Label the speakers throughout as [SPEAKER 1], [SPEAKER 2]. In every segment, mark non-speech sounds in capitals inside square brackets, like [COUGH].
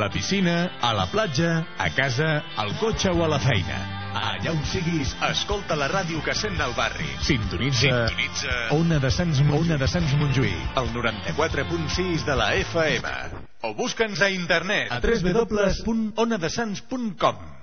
[SPEAKER 1] la
[SPEAKER 2] piscina, a la platja, a casa, al cotxe o a la feina. Allà on siguis, escolta la ràdio que sent el barri. Sintonitza, Sintonitza Ona de Sants, Ona de Sants Montjuïc, el 94.6 de la FM. O busca'ns a internet a www.onadesans.com.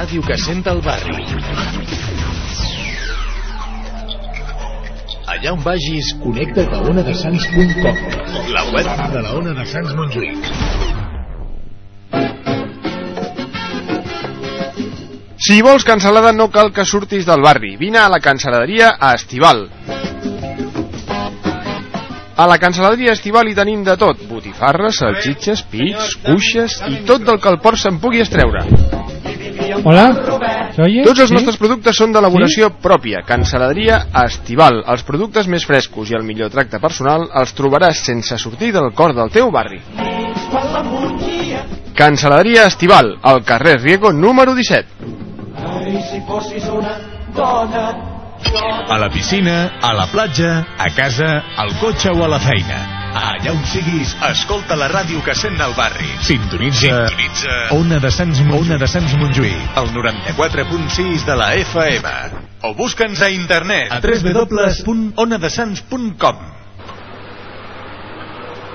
[SPEAKER 3] ràdio que sent el barri. Allà on vagis, connecta't a onadesans.com, la web de la Ona de Sants Montjuïc.
[SPEAKER 4] Si vols cansalada no cal que surtis del barri. Vine a la cansaladeria a Estival. A la cansaladeria Estival hi tenim de tot. Botifarres, salxitxes, pits, cuixes i tot del que el port se'n pugui estreure.
[SPEAKER 5] Hola.
[SPEAKER 4] Tots els
[SPEAKER 5] ¿Sí?
[SPEAKER 4] nostres productes són d'elaboració pròpia. Cansaladeria Estival. Els productes més frescos i el millor tracte personal els trobaràs sense sortir del cor del teu barri. Cansaladeria Estival, al carrer Riego número 17.
[SPEAKER 3] A la piscina, a la platja, a casa, al cotxe o a la feina. Allà on siguis, escolta la ràdio que sent el barri. Sintonitza, Sintonitza Ona de Sants, Ona de Sants Montjuïc, el 94.6 de la FM. O busca'ns a internet a www.onadesans.com.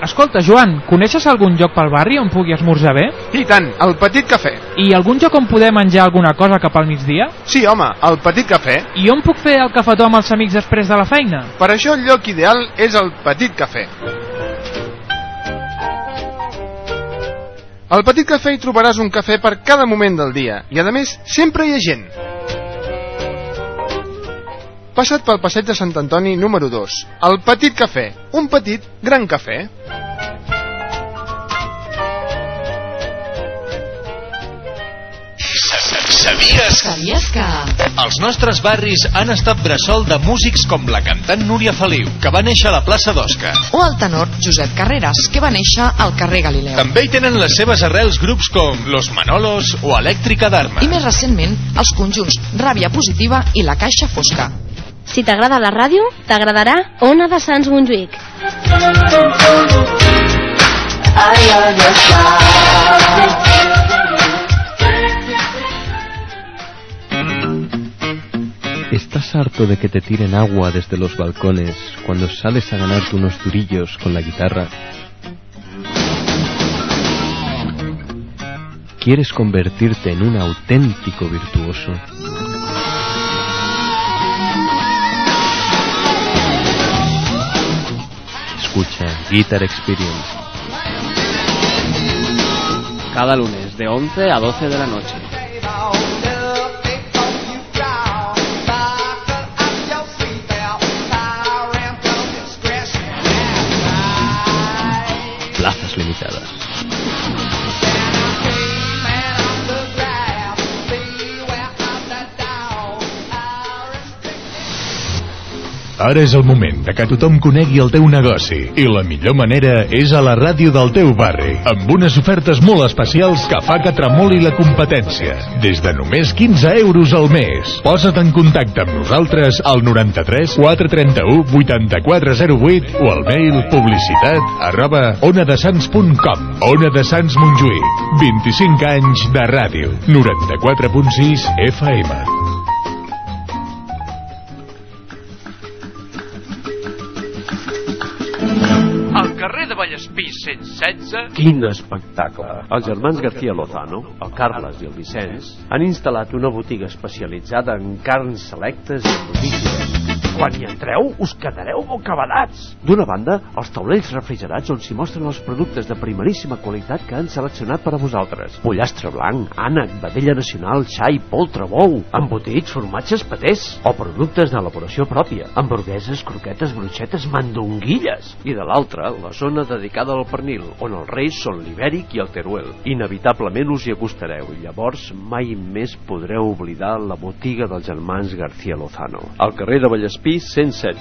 [SPEAKER 5] Escolta, Joan, coneixes algun lloc pel barri on pugui esmorzar bé?
[SPEAKER 4] I tant, el Petit Cafè.
[SPEAKER 5] I algun lloc on poder menjar alguna cosa cap al migdia?
[SPEAKER 4] Sí, home, el Petit Cafè.
[SPEAKER 5] I on puc fer el cafetó amb els amics després de la feina?
[SPEAKER 4] Per això el lloc ideal és el Petit Cafè. Al Petit Cafè hi trobaràs un cafè per cada moment del dia i, a més, sempre hi ha gent. Passa't pel passeig de Sant Antoni número 2. El Petit Cafè. Un petit, gran cafè.
[SPEAKER 3] Sabies
[SPEAKER 6] Sabies que...
[SPEAKER 3] Els nostres barris han estat bressol de músics com la cantant Núria Feliu, que va néixer a la plaça d'Osca.
[SPEAKER 6] O el tenor Josep Carreras, que va néixer al carrer Galileu.
[SPEAKER 3] També hi tenen les seves arrels grups com Los Manolos o Elèctrica d'Arma.
[SPEAKER 6] I més recentment, els conjunts Ràbia Positiva i La Caixa Fosca.
[SPEAKER 7] Si t'agrada la ràdio, t'agradarà Ona de Sants Montjuïc.
[SPEAKER 8] ¿Estás harto de que te tiren agua desde los balcones cuando sales a ganarte unos durillos con la guitarra? ¿Quieres convertirte en un auténtico virtuoso? Escucha Guitar Experience.
[SPEAKER 9] Cada lunes de 11 a 12 de la noche.
[SPEAKER 8] muslim insya
[SPEAKER 3] Ara és el moment de que tothom conegui el teu negoci. I la millor manera és a la ràdio del teu barri amb unes ofertes molt especials que fa que tremoli la competència. Des de només 15 euros al mes. Posa't en contacte amb nosaltres al 93 431 8408 o al mail publicitat arroba onadesans.com Ona de Sants Montjuïc. 25 anys de ràdio. 94.6 FM
[SPEAKER 10] Vallespí 116...
[SPEAKER 11] Quin espectacle! Els germans García Lozano, el Carles i el Vicenç, han instal·lat una botiga especialitzada en carns selectes i boníssimes. Quan hi entreu, us quedareu bocabadats! D'una banda, els taulells refrigerats on s'hi mostren els productes de primeríssima qualitat que han seleccionat per a vosaltres. Pollastre blanc, ànec, vedella nacional, xai, poltre, bou, embotits, formatges, patés, o productes d'elaboració pròpia, hamburgueses, croquetes, bruixetes, mandonguilles. I de l'altra, la zona dedicada al pernil, on els reis són l'ibèric i el teruel. Inevitablement us hi acostareu i llavors mai més podreu oblidar la botiga dels germans García Lozano. Al carrer de Vallespí 116.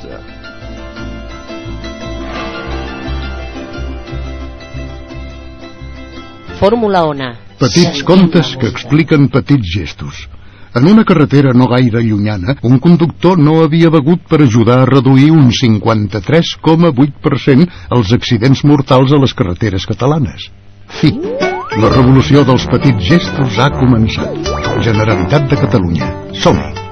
[SPEAKER 12] Fórmula Ona.
[SPEAKER 13] Petits contes que expliquen petits gestos. En una carretera no gaire llunyana, un conductor no havia begut per ajudar a reduir un 53,8% els accidents mortals a les carreteres catalanes. Fi. La revolució dels petits gestos ha començat. Generalitat de Catalunya. Som-hi.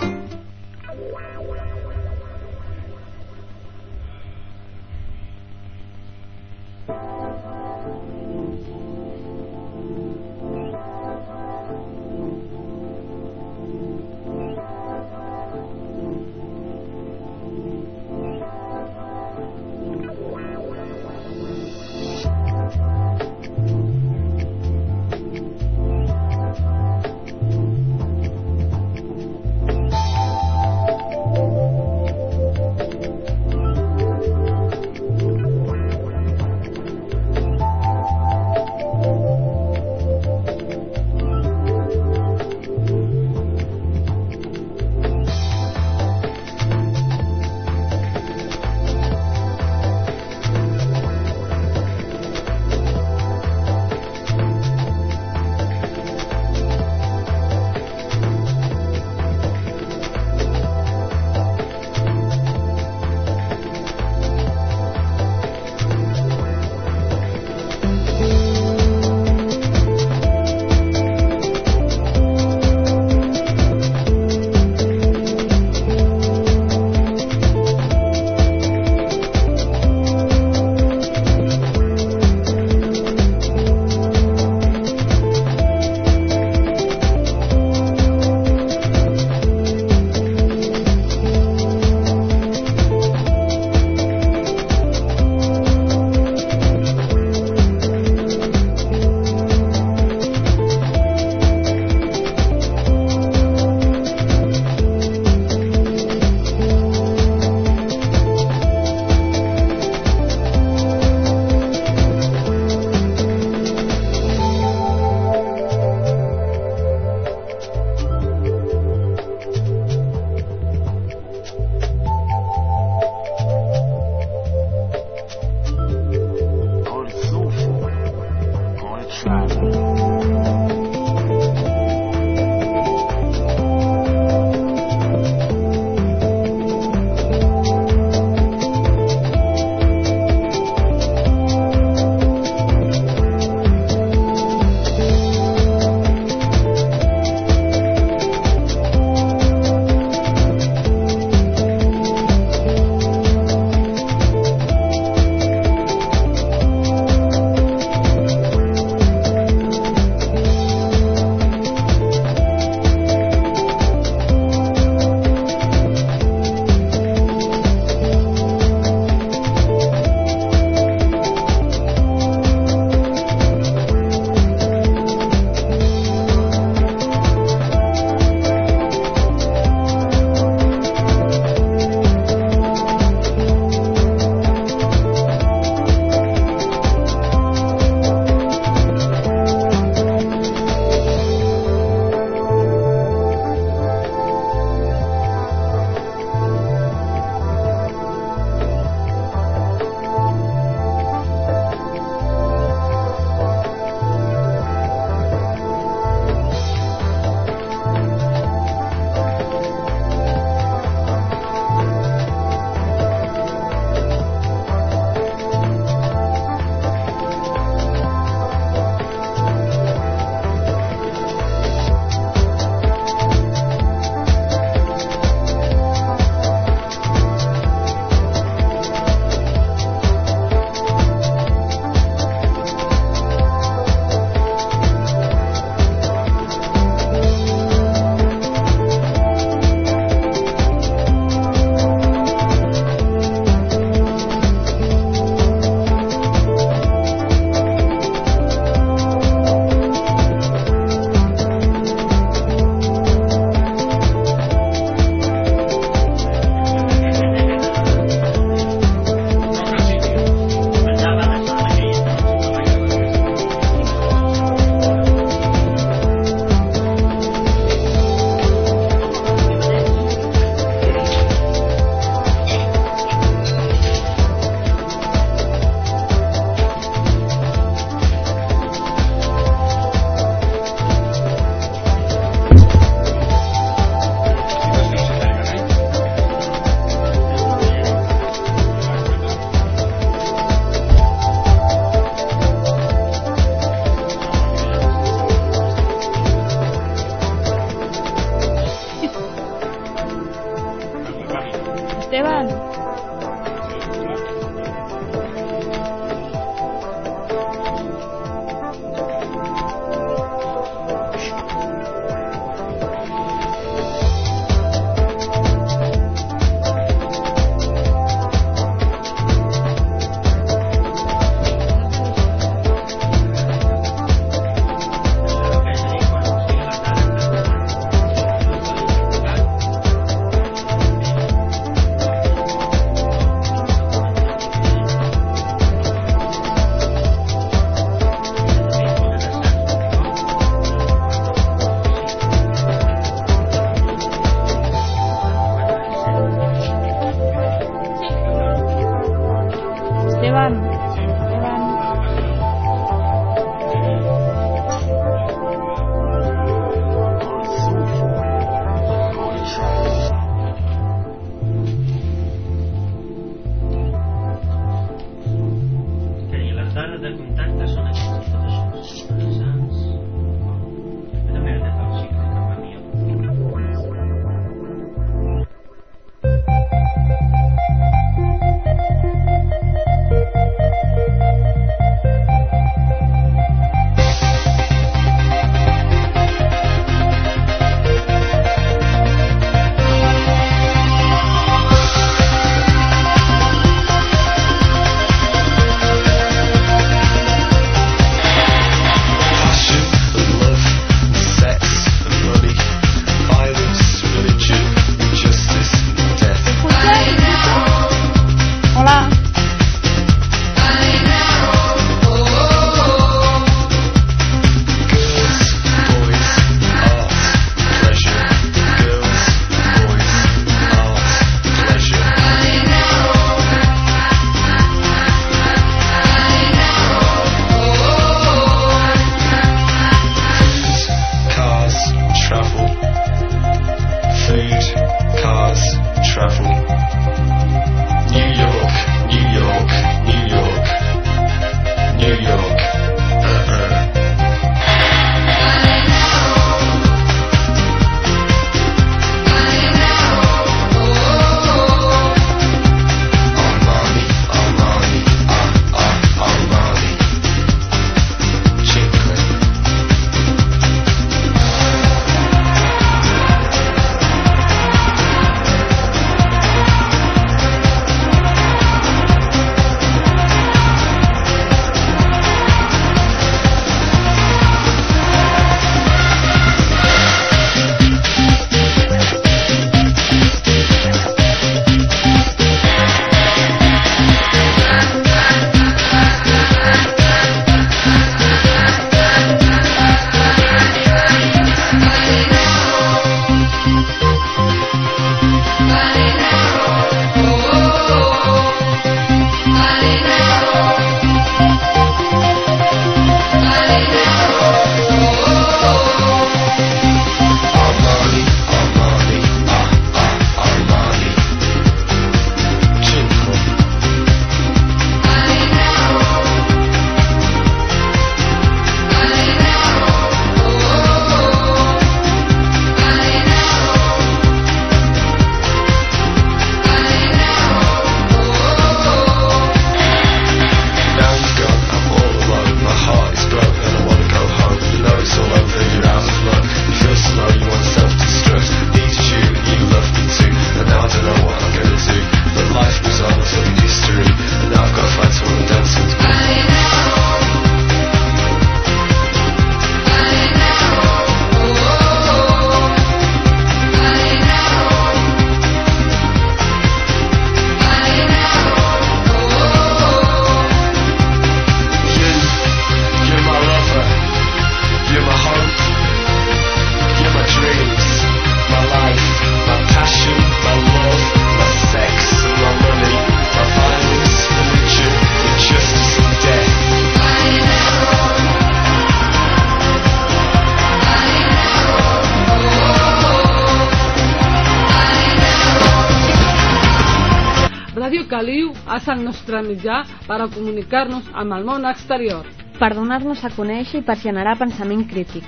[SPEAKER 14] El
[SPEAKER 15] nostre mitjà per a comunicar-nos amb el món exterior.
[SPEAKER 16] Per donar-nos a conèixer i per generar pensament crític.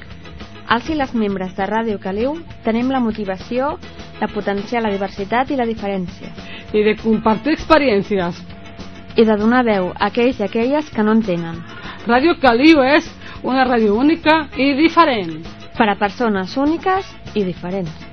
[SPEAKER 16] Els i les membres de Ràdio Caliu tenim la motivació de potenciar la diversitat i la diferència.
[SPEAKER 15] I de compartir experiències.
[SPEAKER 16] I de donar veu a aquells i aquelles que no en tenen.
[SPEAKER 15] Ràdio Caliu és una ràdio única i diferent.
[SPEAKER 16] Per a persones úniques i diferents.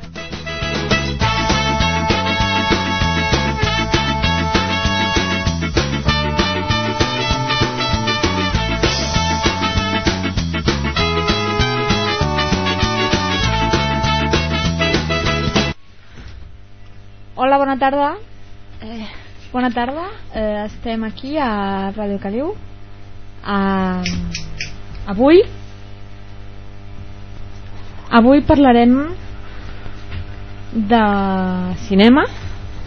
[SPEAKER 16] Bona tarda. Eh, bona tarda. Eh, estem aquí a Ràdio Caliu. Ah, avui avui parlarem de cinema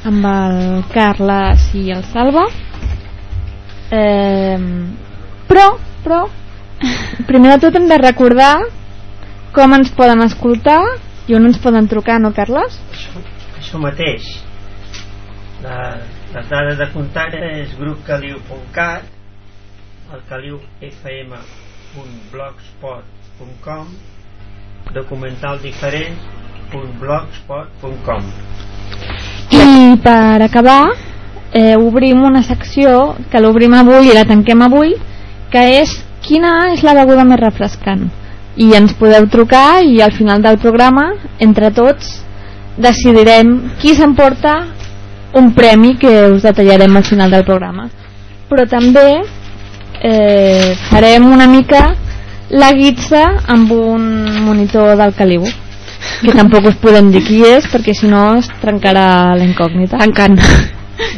[SPEAKER 16] amb el Carles i el Salva. Eh, però, però, [LAUGHS] primer de tot hem de recordar com ens poden escoltar i on ens poden trucar, no, Carles?
[SPEAKER 17] Això mateix. La, les dades de contacte és grupcaliu.cat el caliufm.blogspot.com documentaldiferents.blogspot.com
[SPEAKER 16] I per acabar, eh, obrim una secció que l'obrim avui i la tanquem avui, que és quina és la beguda més refrescant. I ens podeu trucar i al final del programa, entre tots, decidirem qui s'emporta un premi que us detallarem al final del programa. Però també eh, farem una mica la guitza amb un monitor del caliu que tampoc us podem dir qui és perquè si no es trencarà la incògnita
[SPEAKER 18] Encant.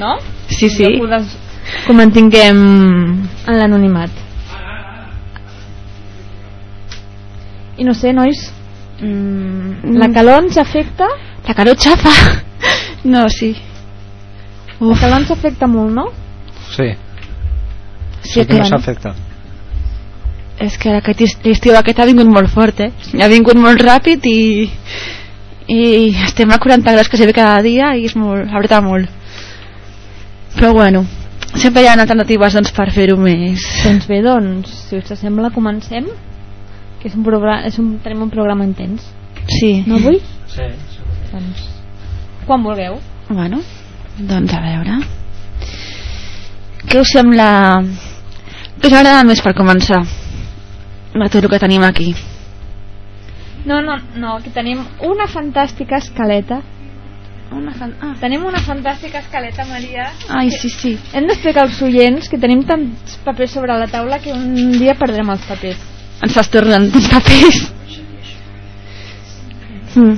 [SPEAKER 16] no?
[SPEAKER 18] Sí, sí.
[SPEAKER 16] que ho mantinguem en l'anonimat i no sé, nois mm, la calor ens afecta?
[SPEAKER 18] La calor xafa. No, sí.
[SPEAKER 16] La calor ens afecta molt, no?
[SPEAKER 19] Sí.
[SPEAKER 18] Sí,
[SPEAKER 19] que
[SPEAKER 18] que
[SPEAKER 19] nos
[SPEAKER 18] bueno.
[SPEAKER 19] afecta.
[SPEAKER 18] És que aquest est- l'estiu aquest ha vingut molt fort, eh? Ha vingut molt ràpid i, i estem a 40 graus que se ve cada dia i és molt, apretar molt. Però bueno, sempre hi ha alternatives doncs, per fer-ho més...
[SPEAKER 16] Doncs bé, doncs, si us sembla, comencem. Que és un programa, és un, tenim un programa intens.
[SPEAKER 18] Sí.
[SPEAKER 16] No avui?
[SPEAKER 17] Sí, sí.
[SPEAKER 16] Doncs, quan vulgueu.
[SPEAKER 18] Bueno, doncs a veure... Què us sembla... Què us agrada més per començar? De tot el que tenim aquí.
[SPEAKER 16] No, no, no, aquí tenim una fantàstica escaleta.
[SPEAKER 18] Una fan... ah.
[SPEAKER 16] Tenim una fantàstica escaleta, Maria.
[SPEAKER 18] Ai, sí, sí.
[SPEAKER 16] Hem d'explicar als oients que tenim tants papers sobre la taula que un dia perdrem els papers.
[SPEAKER 18] Ens fas tornant tants papers.
[SPEAKER 16] Mm.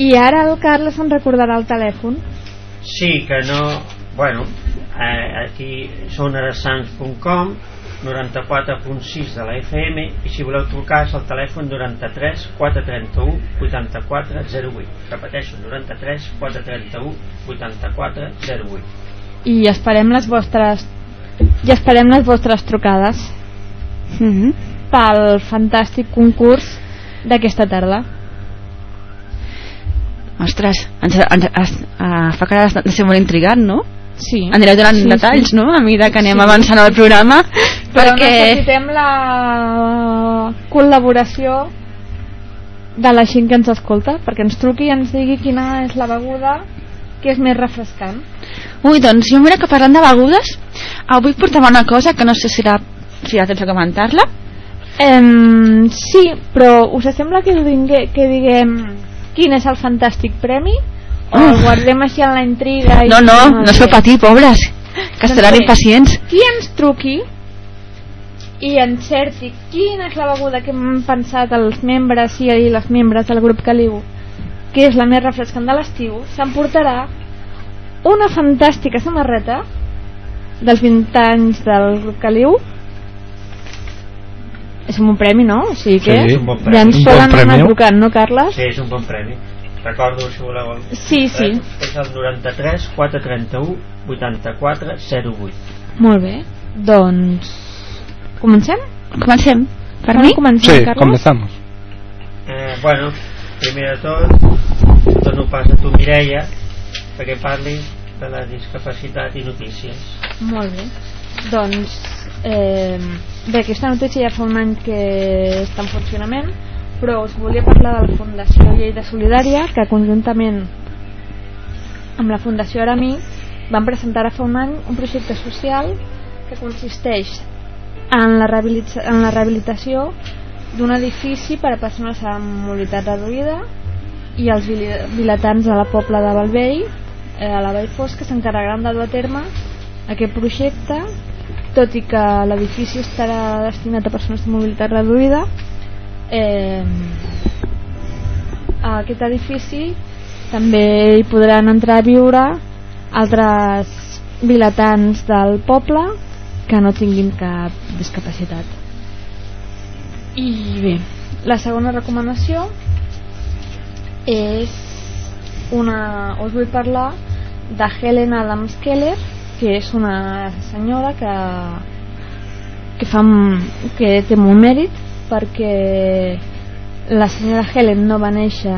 [SPEAKER 16] I ara el Carles em recordarà el telèfon.
[SPEAKER 17] Sí, que no... Bueno, eh, aquí són arasans.com 94.6 de la FM i si voleu trucar és el telèfon 93 431 84 08 repeteixo, 93 431 84 08
[SPEAKER 16] I esperem les vostres i esperem les vostres trucades
[SPEAKER 18] mm -hmm.
[SPEAKER 16] pel fantàstic concurs d'aquesta tarda.
[SPEAKER 18] Ostres, ens, ens, ens, uh, fa cara de ser molt intrigant, no?
[SPEAKER 16] Sí.
[SPEAKER 18] Anireu donant
[SPEAKER 16] Sí,
[SPEAKER 18] detalls,
[SPEAKER 16] sí.
[SPEAKER 18] no? A mesura que anem
[SPEAKER 16] Sí.
[SPEAKER 18] avançant el programa.
[SPEAKER 16] Però
[SPEAKER 18] perquè...
[SPEAKER 16] necessitem la col·laboració de la gent que ens escolta, perquè ens truqui i ens digui quina és la beguda que és més refrescant.
[SPEAKER 18] Ui, doncs jo mira que parlant de begudes, avui portem una cosa que no sé si, la, si ja tens a comentar-la.
[SPEAKER 16] Em, sí, però us sembla que, que diguem quin és el fantàstic premi? O el guardem així en la intriga? I
[SPEAKER 18] No, no, no es feu patir, pobres, que estaran
[SPEAKER 16] Doncs bé,
[SPEAKER 18] impacients.
[SPEAKER 16] Qui ens truqui i encerti quina és la beguda que hem pensat els membres i les membres del grup Caliu que és la més refrescant de l'estiu s'emportarà una fantàstica samarreta dels 20 anys del grup Caliu és un bon premi, no? O sigui que
[SPEAKER 17] Sí, és un bon premi.
[SPEAKER 16] ja ens
[SPEAKER 17] Un
[SPEAKER 16] poden
[SPEAKER 17] bon
[SPEAKER 16] anar trucant, no Carles?
[SPEAKER 17] Sí, és un bon premi. Recordo, si voleu...
[SPEAKER 16] Sí, sí.
[SPEAKER 17] És el 93 431 84 08.
[SPEAKER 16] Molt bé, doncs comencem?
[SPEAKER 18] Comencem.
[SPEAKER 16] Per mi? Comencem,
[SPEAKER 19] Sí,
[SPEAKER 16] Carles?
[SPEAKER 19] comenzamos.
[SPEAKER 17] Eh, bueno, primer de tot, dono pas a tu, Mireia, perquè parlis de la discapacitat i notícies.
[SPEAKER 16] Molt bé. Doncs, eh, bé, aquesta notícia ja fa un any que està en funcionament, però us volia parlar de la Fundació Lleida Solidària, que conjuntament amb la Fundació Aramí van presentar ara fa un any un projecte social que consisteix en la, en la rehabilitació d'un edifici per a persones amb mobilitat reduïda i els vilatans de la Pobla de Balvell eh, a la Vall Fosca s'encarregaran de dur a terme aquest projecte tot i que l'edifici estarà destinat a persones amb mobilitat reduïda eh, a aquest edifici també hi podran entrar a viure altres vilatans del poble que no tinguin cap discapacitat. I bé la segona recomanació és una us vull parlar de Helen Adams Keller que és una senyora que que, fa, que té molt mèrit perquè la senyora Helen no va néixer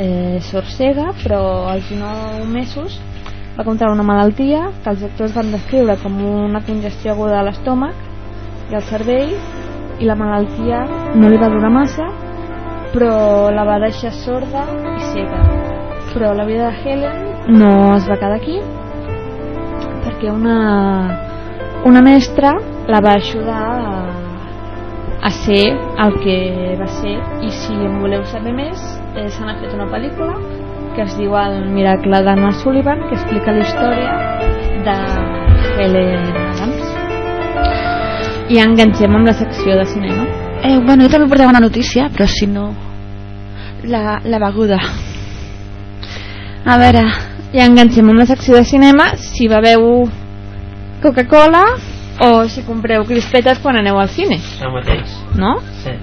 [SPEAKER 16] eh, sorcega però als 19 mesos va contraure una malaltia que els doctors van descriure com una congestió aguda a l'estómac i al cervell i la malaltia no li va durar massa però la va deixar sorda i cega. Però la vida de Helen no es va quedar aquí perquè una, una mestra la va ajudar a, a ser el que va ser. I si en voleu saber més eh, n'ha fet una pel·lícula que es diu El miracle d'Anna Sullivan que explica la història de Helen Adams. I enganxem amb la secció de cinema.
[SPEAKER 18] Eh, bueno, jo també portava una notícia, però si no... La, la beguda. A veure...
[SPEAKER 16] i enganxem la secció de cinema si beveu Coca-Cola o si compreu crispetes quan aneu al cine
[SPEAKER 17] El mateix.
[SPEAKER 16] no?
[SPEAKER 17] Sí.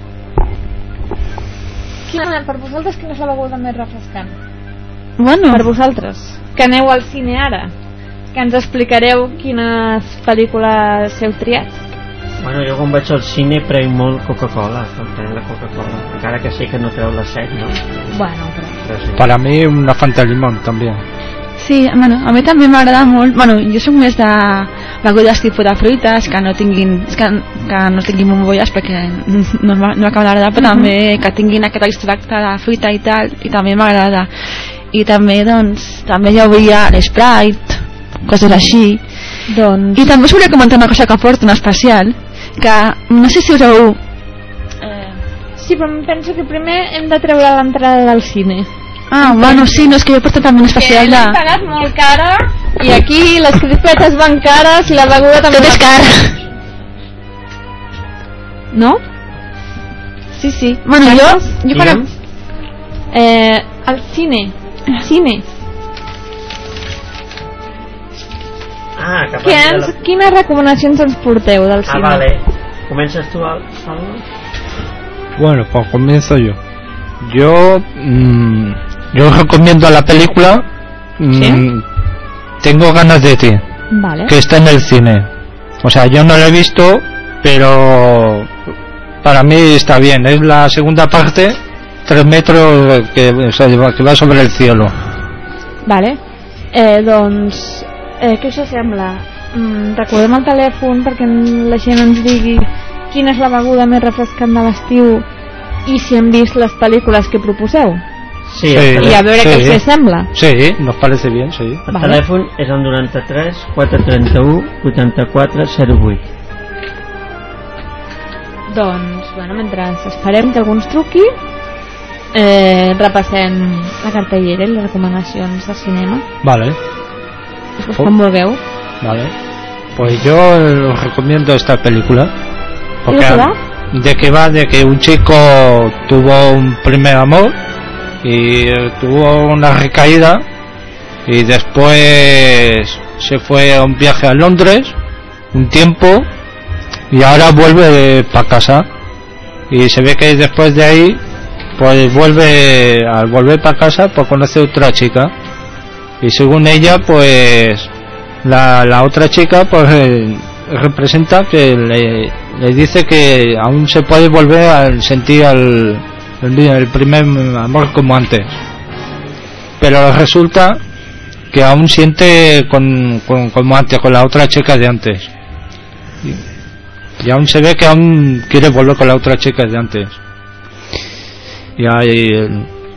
[SPEAKER 16] Quina, per vosaltres quina és la beguda més refrescant?
[SPEAKER 18] Bueno.
[SPEAKER 16] Per vosaltres, que aneu al cine ara, que ens explicareu quines pel·lícules heu triat.
[SPEAKER 17] Bueno, jo quan vaig al cine prenc molt Coca-Cola, quan prenc la Coca-Cola, encara que sé que no treu la set, no?
[SPEAKER 16] Bueno, però...
[SPEAKER 17] Però sí.
[SPEAKER 20] Para mí una Fanta Limón también.
[SPEAKER 18] Sí, bueno, a mi també m'agrada molt... Bueno, jo soc més de begudes tipus de fruites que no tinguin, és que, que no tinguin bombolles perquè no, no m'acaba d'agradar, però
[SPEAKER 16] Mhm.
[SPEAKER 18] també que tinguin aquest extracte de fruita i tal, i també m'agrada. I també, doncs, també hi hauria l'Sprite, coses així.
[SPEAKER 16] Doncs...
[SPEAKER 18] I també us volia comentar una cosa que porto en especial, que no sé si us heu...
[SPEAKER 16] Sí, però penso que primer hem de treure l'entrada del cine.
[SPEAKER 18] Ah, bueno, sí, no, és que jo porto també un
[SPEAKER 16] Que
[SPEAKER 18] especial de...
[SPEAKER 16] l'hem pagat molt cara i aquí les crispetes van cares i la beguda també
[SPEAKER 18] Tot és car.
[SPEAKER 16] No? Sí, sí.
[SPEAKER 18] Bueno, jo- jo per-
[SPEAKER 16] Digue'm. Eh, al cine. Cine.
[SPEAKER 17] Ah, que
[SPEAKER 16] Què ens, quines recomanacions ens porteu del
[SPEAKER 17] Ah,
[SPEAKER 16] cine?
[SPEAKER 17] vale. Comences tu, Al-?
[SPEAKER 20] Bueno, pues comienzo yo. Yo, mm, yo recomiendo la película mm, Tengo ganas de ti,
[SPEAKER 16] Vale.
[SPEAKER 20] que está en el cine. O sea, yo no la he visto, pero para mí está bien. Es la segunda parte, tres metros que, o sea, que va sobre el cielo.
[SPEAKER 16] Vale. Eh, doncs, eh, què us sembla? Mm, recordem el telèfon perquè la gent ens digui quina és la beguda més refrescant de l'estiu i si hem vist les pel·lícules que proposeu.
[SPEAKER 17] Sí,
[SPEAKER 16] I a veure què us sembla.
[SPEAKER 20] Sí, nos parece bien, sí.
[SPEAKER 17] El telèfon és el 93 431 84 08.
[SPEAKER 16] Doncs, bueno, mentre esperem que algú ens truqui, eh, repassem la cartellera i les recomanacions de cinema.
[SPEAKER 20] Vale,
[SPEAKER 16] Pues com vulgueu.
[SPEAKER 20] vale. Pues yo os recomiendo esta película.
[SPEAKER 16] ¿Y de qué va?
[SPEAKER 20] de que va de que un chico tuvo un primer amor y tuvo una recaída y después se fue a un viaje a Londres un tiempo y ahora vuelve para casa. Y se ve que después de ahí pues vuelve al volver para casa pues conoce otra chica. Y según ella pues la, la otra chica pues eh, representa que le, le dice que aún se puede volver a sentir al, el, el primer amor como antes. Pero resulta que aún siente con, con- como antes con la otra chica de antes. Y, y aún se ve que aún quiere volver con la otra chica de antes. Y ahí,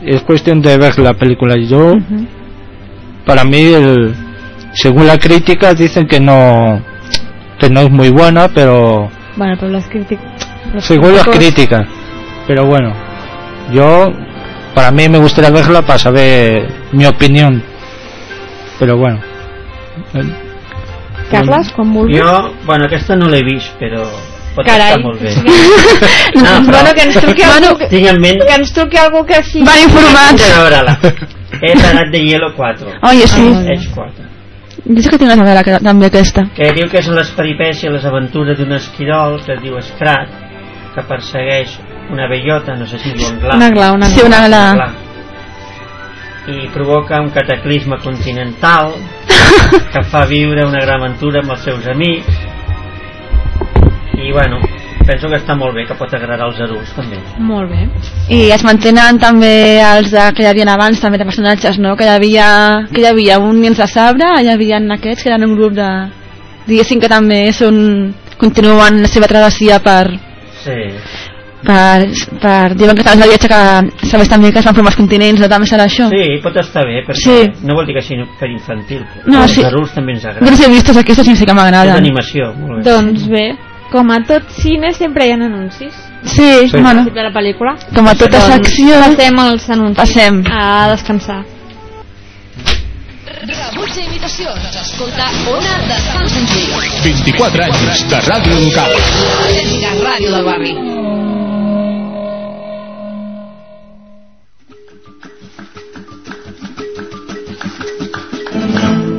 [SPEAKER 20] es cuestión de ver la película. Yo para mí el, según la crítica dicen que no que no es muy buena pero
[SPEAKER 16] Bueno,
[SPEAKER 20] según las críticas. Pero bueno yo para mí me gustaría verla para saber mi opinión pero bueno
[SPEAKER 16] Carles, quan vulguis.
[SPEAKER 17] Jo, bueno, aquesta no l'he vist, però pot
[SPEAKER 16] Carai.
[SPEAKER 17] estar molt bé. [LAUGHS]
[SPEAKER 16] No, bueno, que ens truqui algú, que,
[SPEAKER 17] Tinc en ment...
[SPEAKER 16] que ens truqui algú que sí.
[SPEAKER 18] Van informats.
[SPEAKER 17] A veure-la. És Edat de Hielo 4.
[SPEAKER 18] Oye, sí.
[SPEAKER 17] És 4.
[SPEAKER 18] Jo sé que tinc ganes de veure que- també aquesta.
[SPEAKER 17] Que diu que són les peripècies i les aventures d'un esquirol que es diu Scrat, que persegueix una bellota, no sé si diu un gla.
[SPEAKER 18] Una gla, una gla. Sí, una gla.
[SPEAKER 17] I provoca un cataclisme continental que fa viure una gran aventura amb els seus amics i bueno, penso que està molt bé, que pot agradar als adults també.
[SPEAKER 16] Molt bé.
[SPEAKER 18] I es mantenen també els de, que hi havia abans, també de personatges, no? Que hi havia, que hi havia un Nins de Sabre, hi havia aquests que eren un grup de... Diguéssim que també són, continuen la seva travessia per,
[SPEAKER 17] Sí,
[SPEAKER 18] per, per diuen que abans de viatge que sabés també que es van formar els continents, no també serà això?
[SPEAKER 17] sí pot estar bé, perquè
[SPEAKER 18] Sí.
[SPEAKER 17] no vol dir que sigui per infantil.
[SPEAKER 18] No,
[SPEAKER 17] als
[SPEAKER 18] sí.
[SPEAKER 17] adults també ens
[SPEAKER 18] Jo
[SPEAKER 17] agrada.
[SPEAKER 18] les he vistos aquestes sí que
[SPEAKER 17] És
[SPEAKER 18] m'agraden.
[SPEAKER 17] d'animació, molt bé.
[SPEAKER 16] Doncs bé, com a tot cine sempre hi ha anuncis.
[SPEAKER 18] Sí,
[SPEAKER 16] Sí.
[SPEAKER 18] bueno,
[SPEAKER 16] De la pel·lícula.
[SPEAKER 18] com a tota
[SPEAKER 16] Doncs
[SPEAKER 18] secció...
[SPEAKER 16] Passem els anuncis.
[SPEAKER 18] Passem.
[SPEAKER 16] A descansar.
[SPEAKER 6] Rebuig d'imitacions. Escolta Ona de Sants Montjuïc.
[SPEAKER 3] 24 anys de ràdio local.
[SPEAKER 6] Ràdio del barri.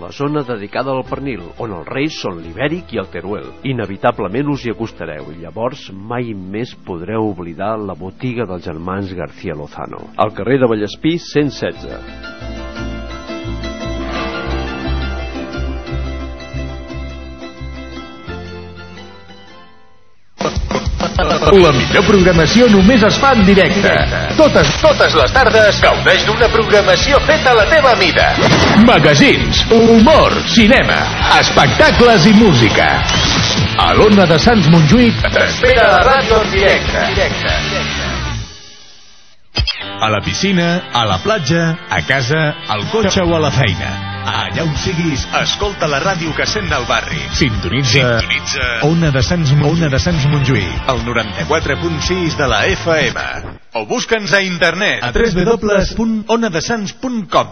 [SPEAKER 11] la zona dedicada al pernil, on els reis són l'ibèric i el teruel. Inevitablement us hi acostareu i llavors mai més podreu oblidar la botiga dels germans García Lozano. Al carrer de Vallespí 116.
[SPEAKER 3] La millor programació només es fa en directe. Totes, totes les tardes gaudeix d'una programació feta a la teva mida. Magazins, humor, cinema, espectacles i música. A l'Ona de Sants Montjuïc t'espera la ràdio en directe. A la piscina, a la platja, a casa, al cotxe o a la feina. Allà on siguis, escolta la ràdio que sent el barri. Sintonitza, Sintonitza Ona de Sants, Ona de Sants Montjuïc, el 94.6 de la FM. O busca'ns a internet a www.onadesans.com.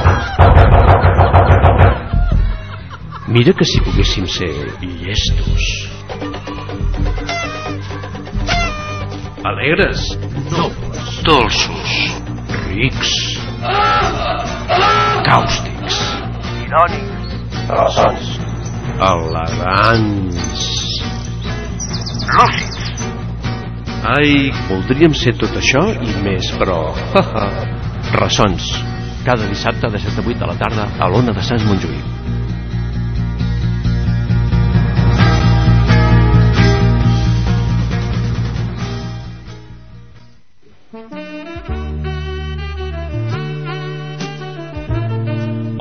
[SPEAKER 3] [LAUGHS]
[SPEAKER 11] Mira que si poguéssim ser llestos. Alegres, nobles, dolços, rics, càustics, irònics, ressons, elegants, lúcids. Ai, voldríem ser tot això i més, però... [LAUGHS] Ressons. Cada dissabte de 7 a 8 de la tarda a l'Ona de Sants Montjuïc.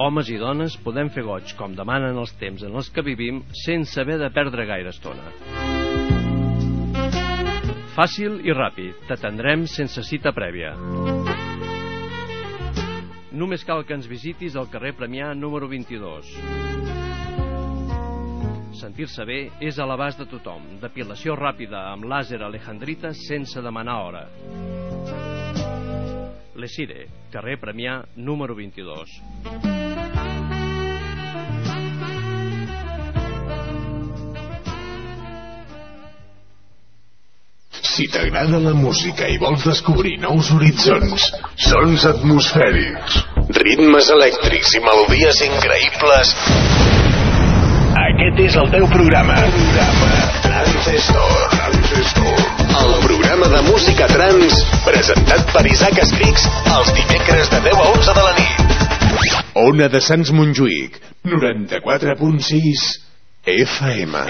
[SPEAKER 11] Homes i dones podem fer goig, com demanen els temps en els que vivim, sense haver de perdre gaire estona. Fàcil i ràpid, t'atendrem sense cita prèvia. Només cal que ens visitis al carrer Premià número 22. Sentir-se bé és a l'abast de tothom. Depilació ràpida amb làser alejandrita sense demanar hora. Lesire, carrer Premià número 22.
[SPEAKER 3] Si t'agrada la música i vols descobrir nous horitzons, sons atmosfèrics, ritmes elèctrics i melodies increïbles, aquest és el teu programa. Programa Transistor. Transistor. El programa de música trans presentat per Isaac Escrics els dimecres de 10 a 11 de la nit. Ona de Sants Montjuïc, 94.6 FM.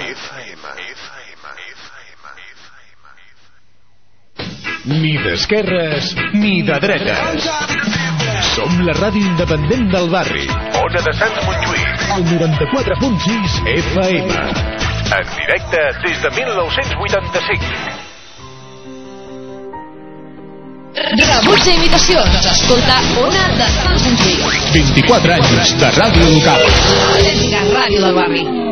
[SPEAKER 3] Ni d'esquerres ni de dretes. Som la ràdio independent del barri. Ona de Sants Montjuïc. El 94.6 FM. En directe des de 1985.
[SPEAKER 6] Rebuig d'imitacions. Escolta Ona de Sants Montjuïc.
[SPEAKER 3] 24 anys de ràdio local.
[SPEAKER 6] Autèntica ràdio del barri.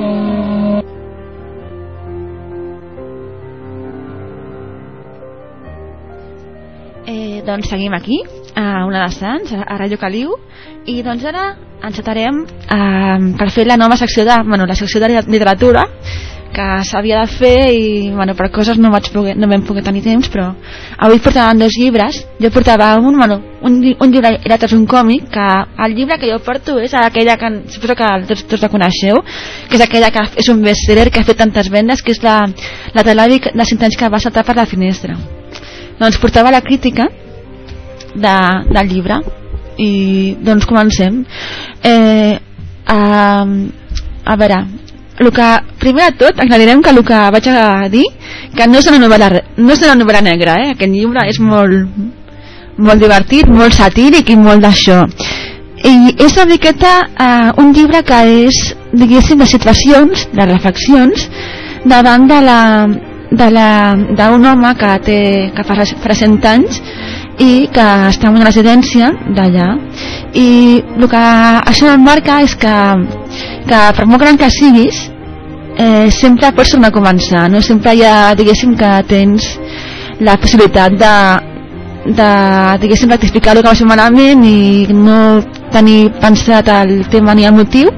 [SPEAKER 18] Doncs seguim aquí, a una de Sants, a, Ràdio Caliu, i doncs ara encetarem eh, per fer la nova secció de, bueno, la secció de literatura, que s'havia de fer i bueno, per coses no, vaig poder, no vam poder tenir temps però avui portàvem dos llibres. Jo portava un, bueno, un, un llibre l'altre és un còmic que el llibre que jo porto és aquella que suposo que tots, tots la coneixeu que és aquella que és un bestseller que ha fet tantes vendes que és la, la televi de 5 anys que va saltar per la finestra. Doncs portava la crítica de, del llibre. I doncs comencem. Eh, a, a veure el que, primer de tot aclarirem que el que vaig a dir que no és una novel·la, no és una novel·la negra eh? aquest llibre és molt molt divertit, molt satíric i molt d'això. I és una miqueta eh, un llibre que és diguéssim de situacions, de reflexions davant de la d'un home que té que fa, fa 100 anys i que està en una residència d'allà. I el que això marca és que, que per molt gran que siguis eh, sempre pots tornar a començar no? sempre ha diguéssim que tens la possibilitat de, de diguéssim rectificar el que va fer malament i no tenir pensat el tema ni el motiu.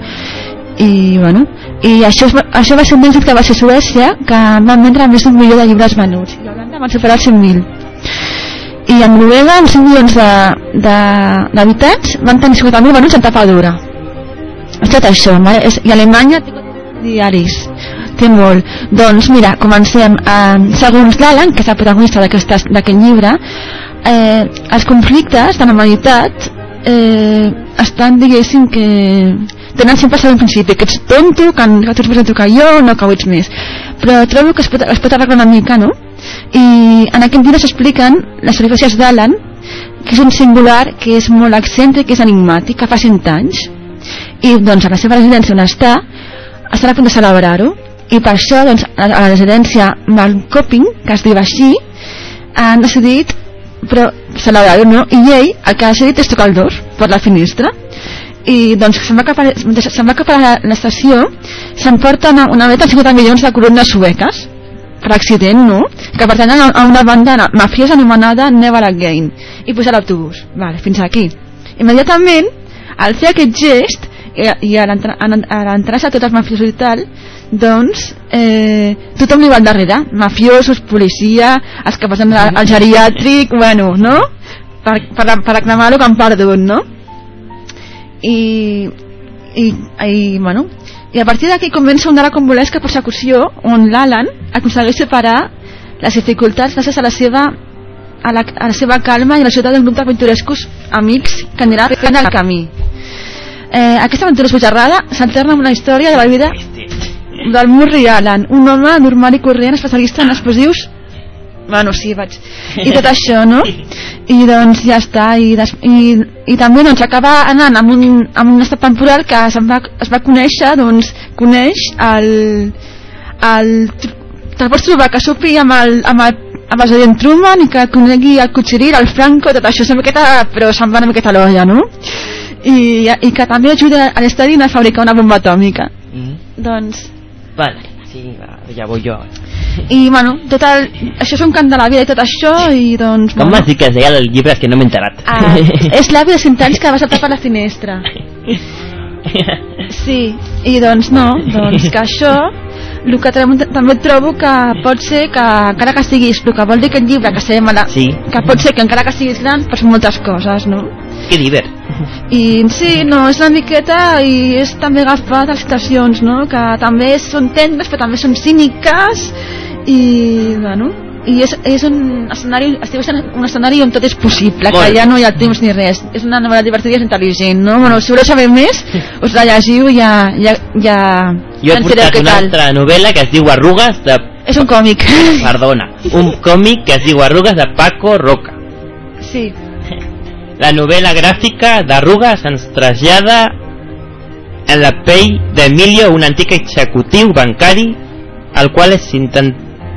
[SPEAKER 18] I bueno i això, això va ser un èxit que va ser Suècia que van vendre més d'un milió de llibres venuts i Holanda van superar els 100.000 i a Noruega amb 5 milions d'habitants van tenir 50.000 venuts en tapa dura és tot això vale? És, i Alemanya diaris té molt doncs mira, comencem eh, segons l'Alan que és el protagonista d'aquest llibre eh, els conflictes de la humanitat eh, estan diguéssim que tenen sempre el principi que ets tonto, que, que tu ets més tonto que jo no que ho ets més però trobo que es pot, es pot arreglar una mica no? I en aquest llibre s'expliquen les peripècies d'Alan que és un singular que és molt excèntric que és enigmàtic, que fa 100 anys i doncs a la seva residència on està estan a punt de celebrar-ho. I per això doncs, a la residència Malcoping, que es diu així han decidit però celebrar-ho no? I ell el que ha decidit és tocar el dos per la finestra. I doncs se'n va cap a, se'n va cap a la- l'estació s'emporta una, una meta de 50 milions de corones sueques per accident, no? Que pertanyen a una banda mafiosa anomenada Never Again i puja l'autobús, vale, fins aquí immediatament, al fer aquest gest i, i a l'entra- a l'en- a l'entrada a tots els mafiosos i tal doncs eh, tothom li va al darrere mafiosos, policia els que passen al, geriàtric bueno, no? per, per, per reclamar-lo que han perdut no? i, i, i bueno i a partir d'aquí comença una convolesca persecució on l'Alan aconsegueix separar les dificultats gràcies a la seva a la, a la seva calma i l'ajuda d'un grup de pintorescos amics que anirà fent el camí. Eh, aquesta aventura esbojarrada s'alterna amb una història de la vida del Murray Allen un home normal i corrent especialista en explosius bueno, sí, vaig [LAUGHS] i tot això, no? i doncs ja està i, des, i, i també doncs acaba anant amb un, amb un estat temporal que se'n va, es va conèixer doncs coneix el, el te'l pots trobar que sopi amb el, amb el amb el president Truman i que conegui el Cuchiril, el Franco, tot això és una miqueta, però se'n va una miqueta a l'olla, no? I, I que també ajuda a l'Estalin a fabricar una bomba atòmica.
[SPEAKER 21] Mm.
[SPEAKER 18] Doncs,
[SPEAKER 21] Vale, sí, va, ja voy yo.
[SPEAKER 18] i bueno, tot el, això és un cant de la vida i tot això, i doncs...
[SPEAKER 21] Com
[SPEAKER 18] bueno,
[SPEAKER 21] dit que es deia el llibre? És que no m'he enterat.
[SPEAKER 18] Ah, és l'avi de 100 anys que va saltar per la finestra. [LAUGHS] [LAUGHS] Sí, i doncs no, doncs que [LAUGHS] això el que tam- també trobo que pot ser que encara que siguis el que vol dir aquest llibre que, se la,
[SPEAKER 21] Sí.
[SPEAKER 18] que pot ser que encara que siguis gran pots fer moltes coses, no?
[SPEAKER 21] Que divert.
[SPEAKER 18] I sí, no, és una miqueta i és també agafat a les situacions, no? Que també són tendres però també són cíniques i, bueno, i és, és un escenari, estic en un escenari on tot és possible, que ja no hi ha temps ni res. És una novel·la divertida i intel·ligent, no? Bueno, si voleu saber més, us la llegiu i ja, ja, ja,
[SPEAKER 21] Jo he portat una
[SPEAKER 18] tal.
[SPEAKER 21] altra novel·la que es diu Arrugues de...
[SPEAKER 18] És un còmic. [LAUGHS]
[SPEAKER 21] Perdona, un còmic que es diu Arrugues de Paco Roca.
[SPEAKER 18] Sí. [LAUGHS]
[SPEAKER 21] La novel·la gràfica d'Arrugues ens trasllada en la pell d'Emilio, un antic executiu bancari, el qual és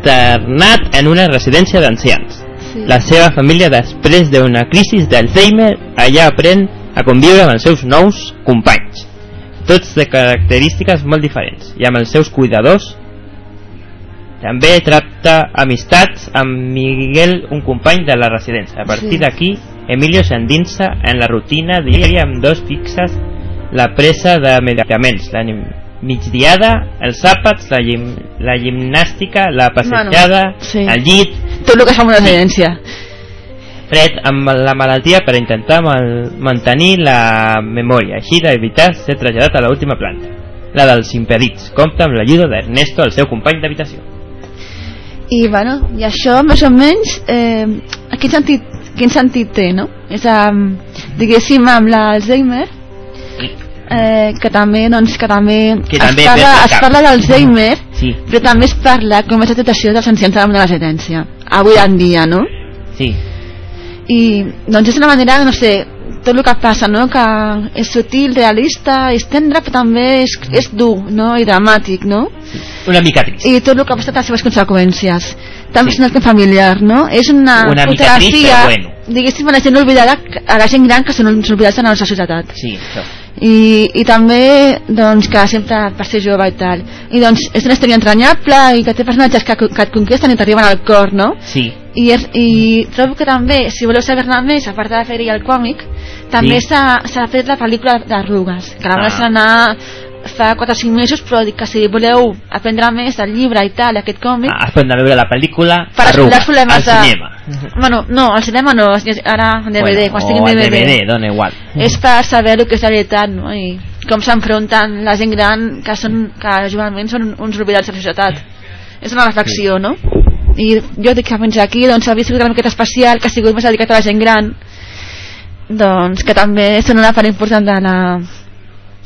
[SPEAKER 21] internat en una residència d'ancians.
[SPEAKER 18] Sí.
[SPEAKER 21] La seva família, després d'una crisi d'Alzheimer, allà aprèn a conviure amb els seus nous companys, tots de característiques molt diferents, i amb els seus cuidadors També tracta amistats amb Miguel, un company de la residència. A partir
[SPEAKER 18] Sí.
[SPEAKER 21] d'aquí, Emilio s'endinsa en la rutina diària amb dos fixes la presa de medicaments, migdiada, els àpats, la, gim, la gimnàstica, la passejada,
[SPEAKER 18] Bueno, sí.
[SPEAKER 21] el llit,
[SPEAKER 18] Tot el que fa una residència.
[SPEAKER 21] fred amb la malaltia per intentar mal- mantenir la memòria, així d'evitar ser traslladat a l'última planta, la dels impedits. Compta amb l'ajuda d'Ernesto, el seu company d'habitació.
[SPEAKER 18] I, bueno, i això, més o menys, eh, quin, sentit, quin sentit té, no? És, um, diguéssim, amb l'Alzheimer, eh, que també, doncs, que també,
[SPEAKER 21] Que
[SPEAKER 18] es,
[SPEAKER 21] també
[SPEAKER 18] parla, es parla d'Alzheimer,
[SPEAKER 21] Sí.
[SPEAKER 18] però també es parla com és la situació dels ancians de la residència, avui en dia, no?
[SPEAKER 21] Sí.
[SPEAKER 18] I, doncs, és una manera, no sé, tot el que passa, no?, que és sutil, realista, és tendre, però també és, és dur, no?, i dramàtic, no?
[SPEAKER 21] Una mica trist.
[SPEAKER 18] i tot el que ha passat les seves conseqüències també és un acte familiar no? és una,
[SPEAKER 21] Una mica trist, però bueno.
[SPEAKER 18] diguéssim a la gent oblidada a la gent gran que són els oblidats de la nostra societat
[SPEAKER 21] Sí, això.
[SPEAKER 18] I, i també doncs, que sempre per ser jove i tal i doncs és una història entranyable i que té personatges que, que et conquisten i t'arriben al cor no?
[SPEAKER 21] Sí.
[SPEAKER 18] I, és, i trobo que també si voleu saber-ne més a part de fer-hi el còmic també
[SPEAKER 21] Sí.
[SPEAKER 18] s'ha s'ha fet la pel·lícula d'Arrugues que la van
[SPEAKER 21] Ah.
[SPEAKER 18] estrenar fa 4 o 5 mesos però dic que si voleu aprendre més del llibre i tal, aquest còmic
[SPEAKER 21] Ah, es poden veure la pel·lícula
[SPEAKER 18] per
[SPEAKER 21] Arruga,
[SPEAKER 18] els problemes
[SPEAKER 21] al
[SPEAKER 18] de...
[SPEAKER 21] cinema.
[SPEAKER 18] Bueno, no, al cinema no, ara en DVD, quan estigui en DVD.
[SPEAKER 21] DVD, dona igual.
[SPEAKER 18] És per saber el que és la realitat, no? I com s'enfronten la gent gran que, són, que generalment són uns oblidats de la societat. És una reflexió, no? I jo dic que fins aquí doncs, havia sigut una miqueta especial, que ha sigut més dedicat a la gent gran, doncs que també són una part important de la,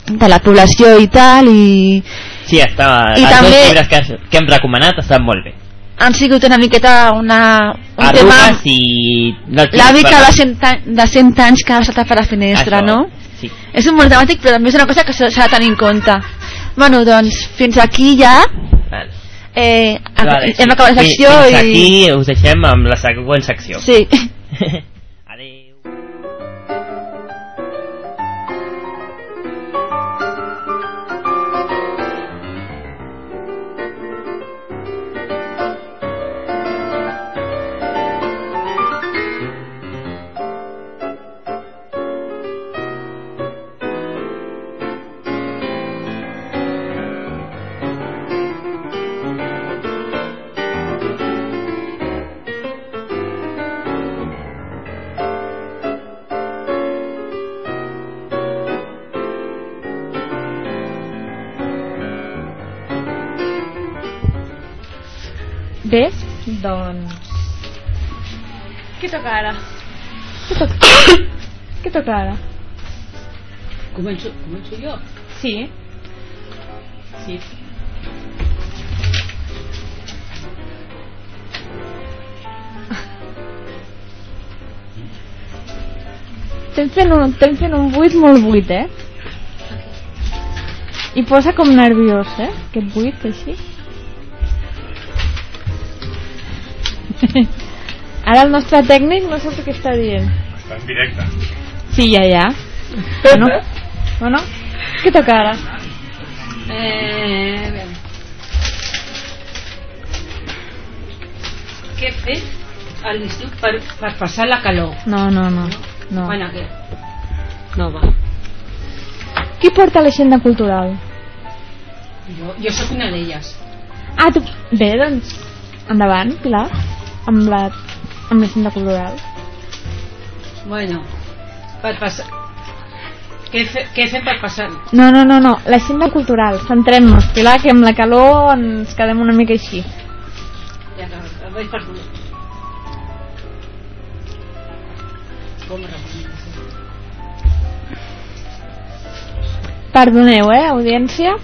[SPEAKER 18] de la població i tal, i
[SPEAKER 21] Sí, està,
[SPEAKER 18] I
[SPEAKER 21] els
[SPEAKER 18] també-
[SPEAKER 21] dos llibres que, que hem recomanat estan molt bé.
[SPEAKER 18] han sigut una miqueta una, un tema
[SPEAKER 21] Arrugues i... no
[SPEAKER 18] L'avi que va 100, anys- de 100 anys que va saltar per la finestra,
[SPEAKER 21] Això,
[SPEAKER 18] no?
[SPEAKER 21] sí.
[SPEAKER 18] És un molt dramàtic, però també és una cosa que s'ha de tenir en compte. Bueno, doncs, fins aquí ja.
[SPEAKER 21] Vale.
[SPEAKER 18] Eh,
[SPEAKER 21] Vale,
[SPEAKER 18] hem
[SPEAKER 21] sí.
[SPEAKER 18] acabat la secció
[SPEAKER 21] Fins
[SPEAKER 18] i...
[SPEAKER 21] aquí us deixem amb la següent secció.
[SPEAKER 18] Sí. [LAUGHS]
[SPEAKER 16] doncs... Què toca ara? Què toca, Què toca ara?
[SPEAKER 22] Començo, començo jo?
[SPEAKER 16] Sí.
[SPEAKER 22] Sí.
[SPEAKER 16] Estem fent un, estem fent un buit molt buit, eh? I posa com nerviós, eh? Aquest buit, així. [LAUGHS] Ara el nostre tècnic no sap què està dient.
[SPEAKER 23] Està en directe.
[SPEAKER 16] Sí, ja, ja. Bueno, bueno, què toca ara?
[SPEAKER 22] Eh, aviam. Què he fet a l'estiu per, per passar la calor?
[SPEAKER 16] No, no, no. no.
[SPEAKER 22] Bueno, què?
[SPEAKER 12] No, va.
[SPEAKER 16] Qui porta l'agenda cultural?
[SPEAKER 22] Jo, jo sóc una d'elles.
[SPEAKER 16] Ah, tu... Bé, doncs, endavant, Pilar, amb la amb l'agenda cultural.
[SPEAKER 22] Bueno, per passar... Què fet, què fet per passar?
[SPEAKER 16] No, no, no, no, l'agenda cultural, centrem-nos, Pilar, que amb la calor ens quedem una mica així.
[SPEAKER 22] Ja, que el vaig perdut. Com?
[SPEAKER 16] Perdoneu, eh, audiència?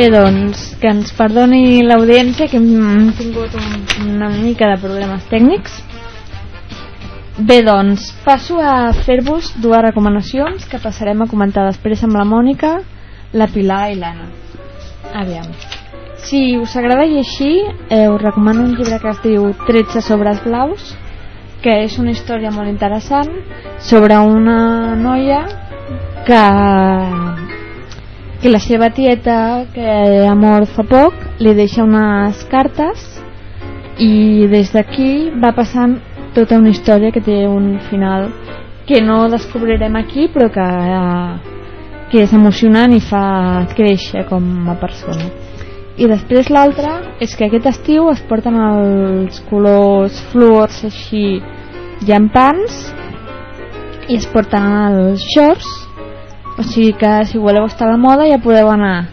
[SPEAKER 16] Bé, doncs, que ens perdoni l'audiència que hem tingut un, una mica de problemes tècnics. Bé, doncs, passo a fer-vos dues recomanacions que passarem a comentar després amb la Mònica, la Pilar i l'Anna. Aviam. Si us agrada llegir, eh, us recomano un llibre que es diu 13 sobres blaus, que és una història molt interessant sobre una noia que que la seva tieta que ha mort fa poc li deixa unes cartes i des d'aquí va passant tota una història que té un final que no descobrirem aquí però que, eh, que és emocionant i fa créixer com a persona. I després l'altra és que aquest estiu es porten els colors fluors així llampants i es porten els shorts o sigui que si voleu estar la moda ja podeu anar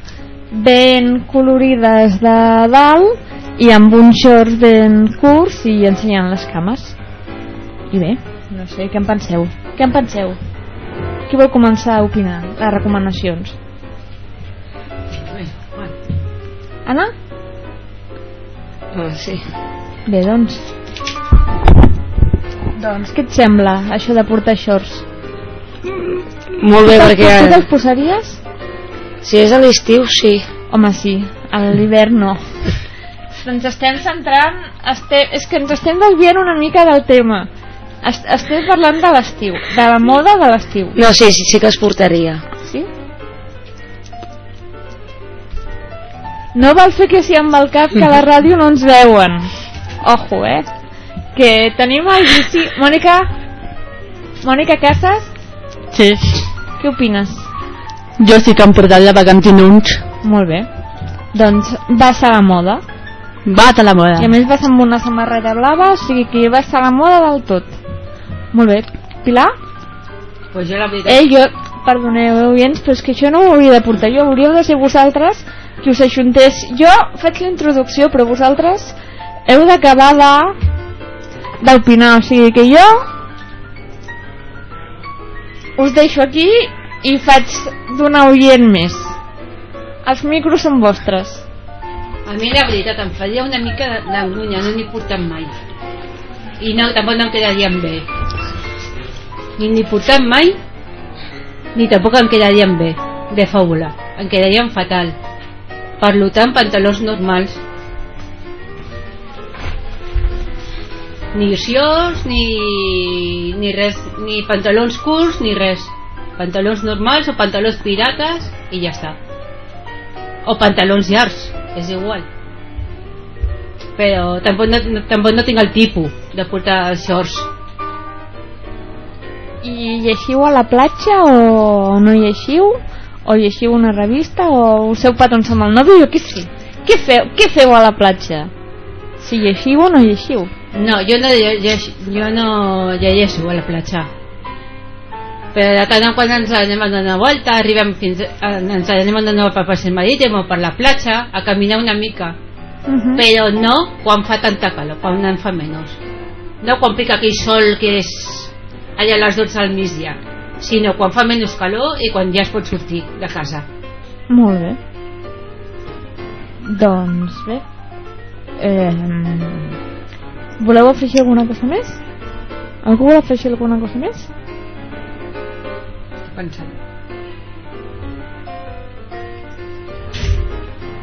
[SPEAKER 16] ben colorides de dalt i amb uns shorts ben curts i ensenyant les cames i bé, no sé, què en penseu? què en penseu? qui vol començar a opinar? les recomanacions Anna?
[SPEAKER 12] Ah, sí.
[SPEAKER 16] Bé, doncs. Doncs, què et sembla, això de portar shorts?
[SPEAKER 12] Molt bé,
[SPEAKER 16] Tu
[SPEAKER 12] perquè...
[SPEAKER 16] Tu te'ls posaries?
[SPEAKER 12] Si és a l'estiu, sí.
[SPEAKER 16] Home, sí. A l'hivern no. Ens estem centrant... Estem, és que ens estem desviant una mica del tema. Est estem parlant de l'estiu. De la moda de l'estiu.
[SPEAKER 12] No, sí, sí, sí que es portaria.
[SPEAKER 16] Sí? No val fer que sí amb el cap que a la ràdio no ens veuen. Ojo, eh? Que tenim el Lucy... Mònica? Mònica Casas?
[SPEAKER 18] Sí.
[SPEAKER 16] Què opines?
[SPEAKER 18] Jo sí que em portat la vacantinunx.
[SPEAKER 16] Molt bé. Doncs vas a la moda.
[SPEAKER 18] Vas a la moda.
[SPEAKER 16] I a més vas amb una samarreta blava, o sigui que vas a la moda del tot. Molt bé. Pilar?
[SPEAKER 22] Pues jo la veritat...
[SPEAKER 16] Eh, jo... Perdoneu, oients, però és que això no ho hauria de portar jo. Hauríeu de ser vosaltres qui us ajuntés. Jo faig la introducció, però vosaltres heu d'acabar de d'opinar. O sigui que jo us deixo aquí i faig d'una oient més. Els micros són vostres.
[SPEAKER 22] A mi la veritat em faria una mica d'angunya, no n'hi portat mai. I no, tampoc no em quedarien bé. Ni n'hi portat mai, ni tampoc em quedarien bé, de fàbula. Em quedarien fatal. Per tant, pantalons normals. Ni shorts, ni, ni res, ni pantalons curts, ni res. Pantalons normals o pantalons pirates i ja està. O pantalons llargs, és igual. Però tampoc no, tampoc no tinc el tipus de portar shorts.
[SPEAKER 16] I lleixiu a la platja o no lleixiu? O lleixiu una revista o us heu petons amb el nòvio? Jo què sé. Què feu, què feu a la platja? Si lleixiu o no lleixiu?
[SPEAKER 22] No, jo no, jo, jo no llegeixo a la platja. Però de tant en quant ens anem a donar una volta, arribem fins, ens anem a donar per passeig marítim o per la platja, a caminar una mica.
[SPEAKER 16] Uh -huh.
[SPEAKER 22] Però no quan fa tanta calor, quan en fa menys. No quan pica aquell sol que és allà a les 12 al migdia, sinó quan fa menys calor i quan ja es pot sortir de casa.
[SPEAKER 16] Molt bé. Doncs bé. Eh, voleu afegir alguna cosa més? Algú vol afegir alguna cosa més?
[SPEAKER 22] Pensant.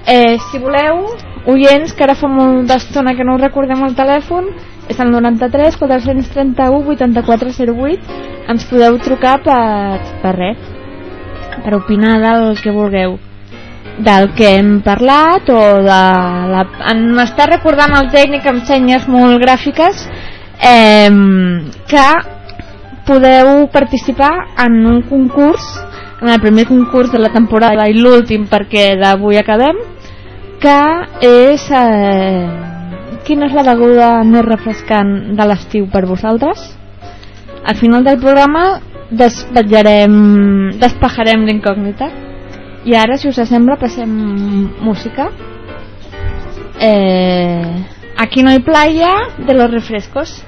[SPEAKER 16] Eh, si voleu, oients, que ara fa molt d'estona que no us recordem el telèfon, és el 93 431 8408, ens podeu trucar per, per res, per opinar del que vulgueu del que hem parlat o de la... m'està recordant el tècnic amb senyes molt gràfiques eh, que podeu participar en un concurs en el primer concurs de la temporada i l'últim perquè d'avui acabem que és eh, quina és la beguda més refrescant de l'estiu per vosaltres? Al final del programa desvetllarem despejarem l'incògnita i ara si us sembla passem música. Eh, aquí no hay playa de los refrescos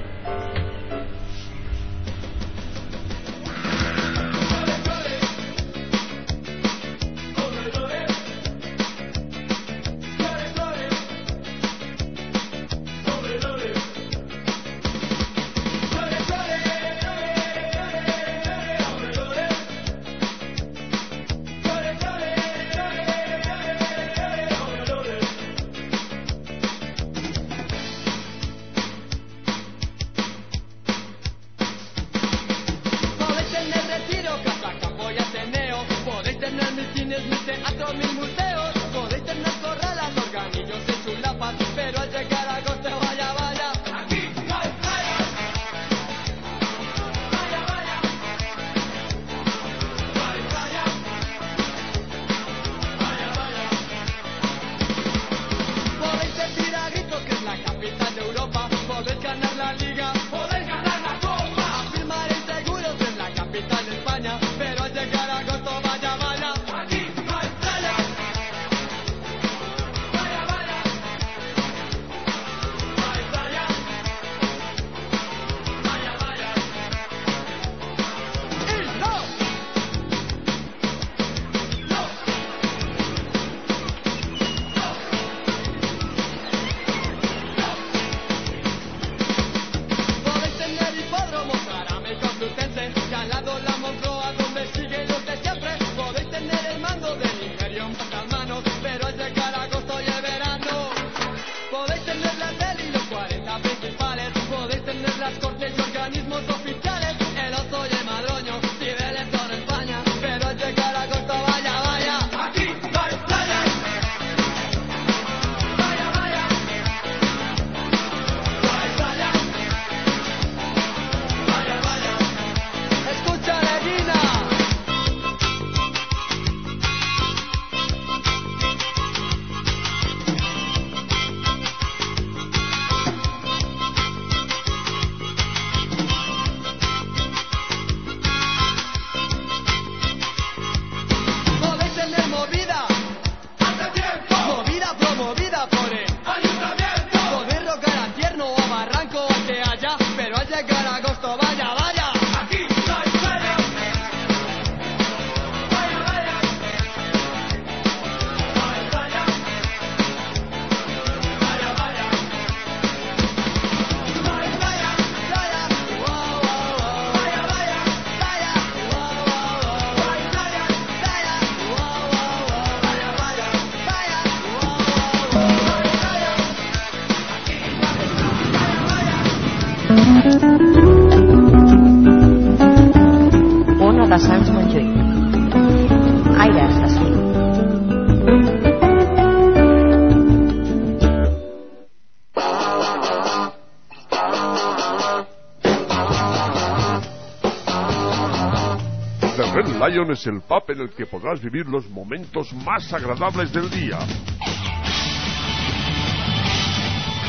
[SPEAKER 19] The Red Lion es el pub en el que podrás vivir los momentos más agradables del día.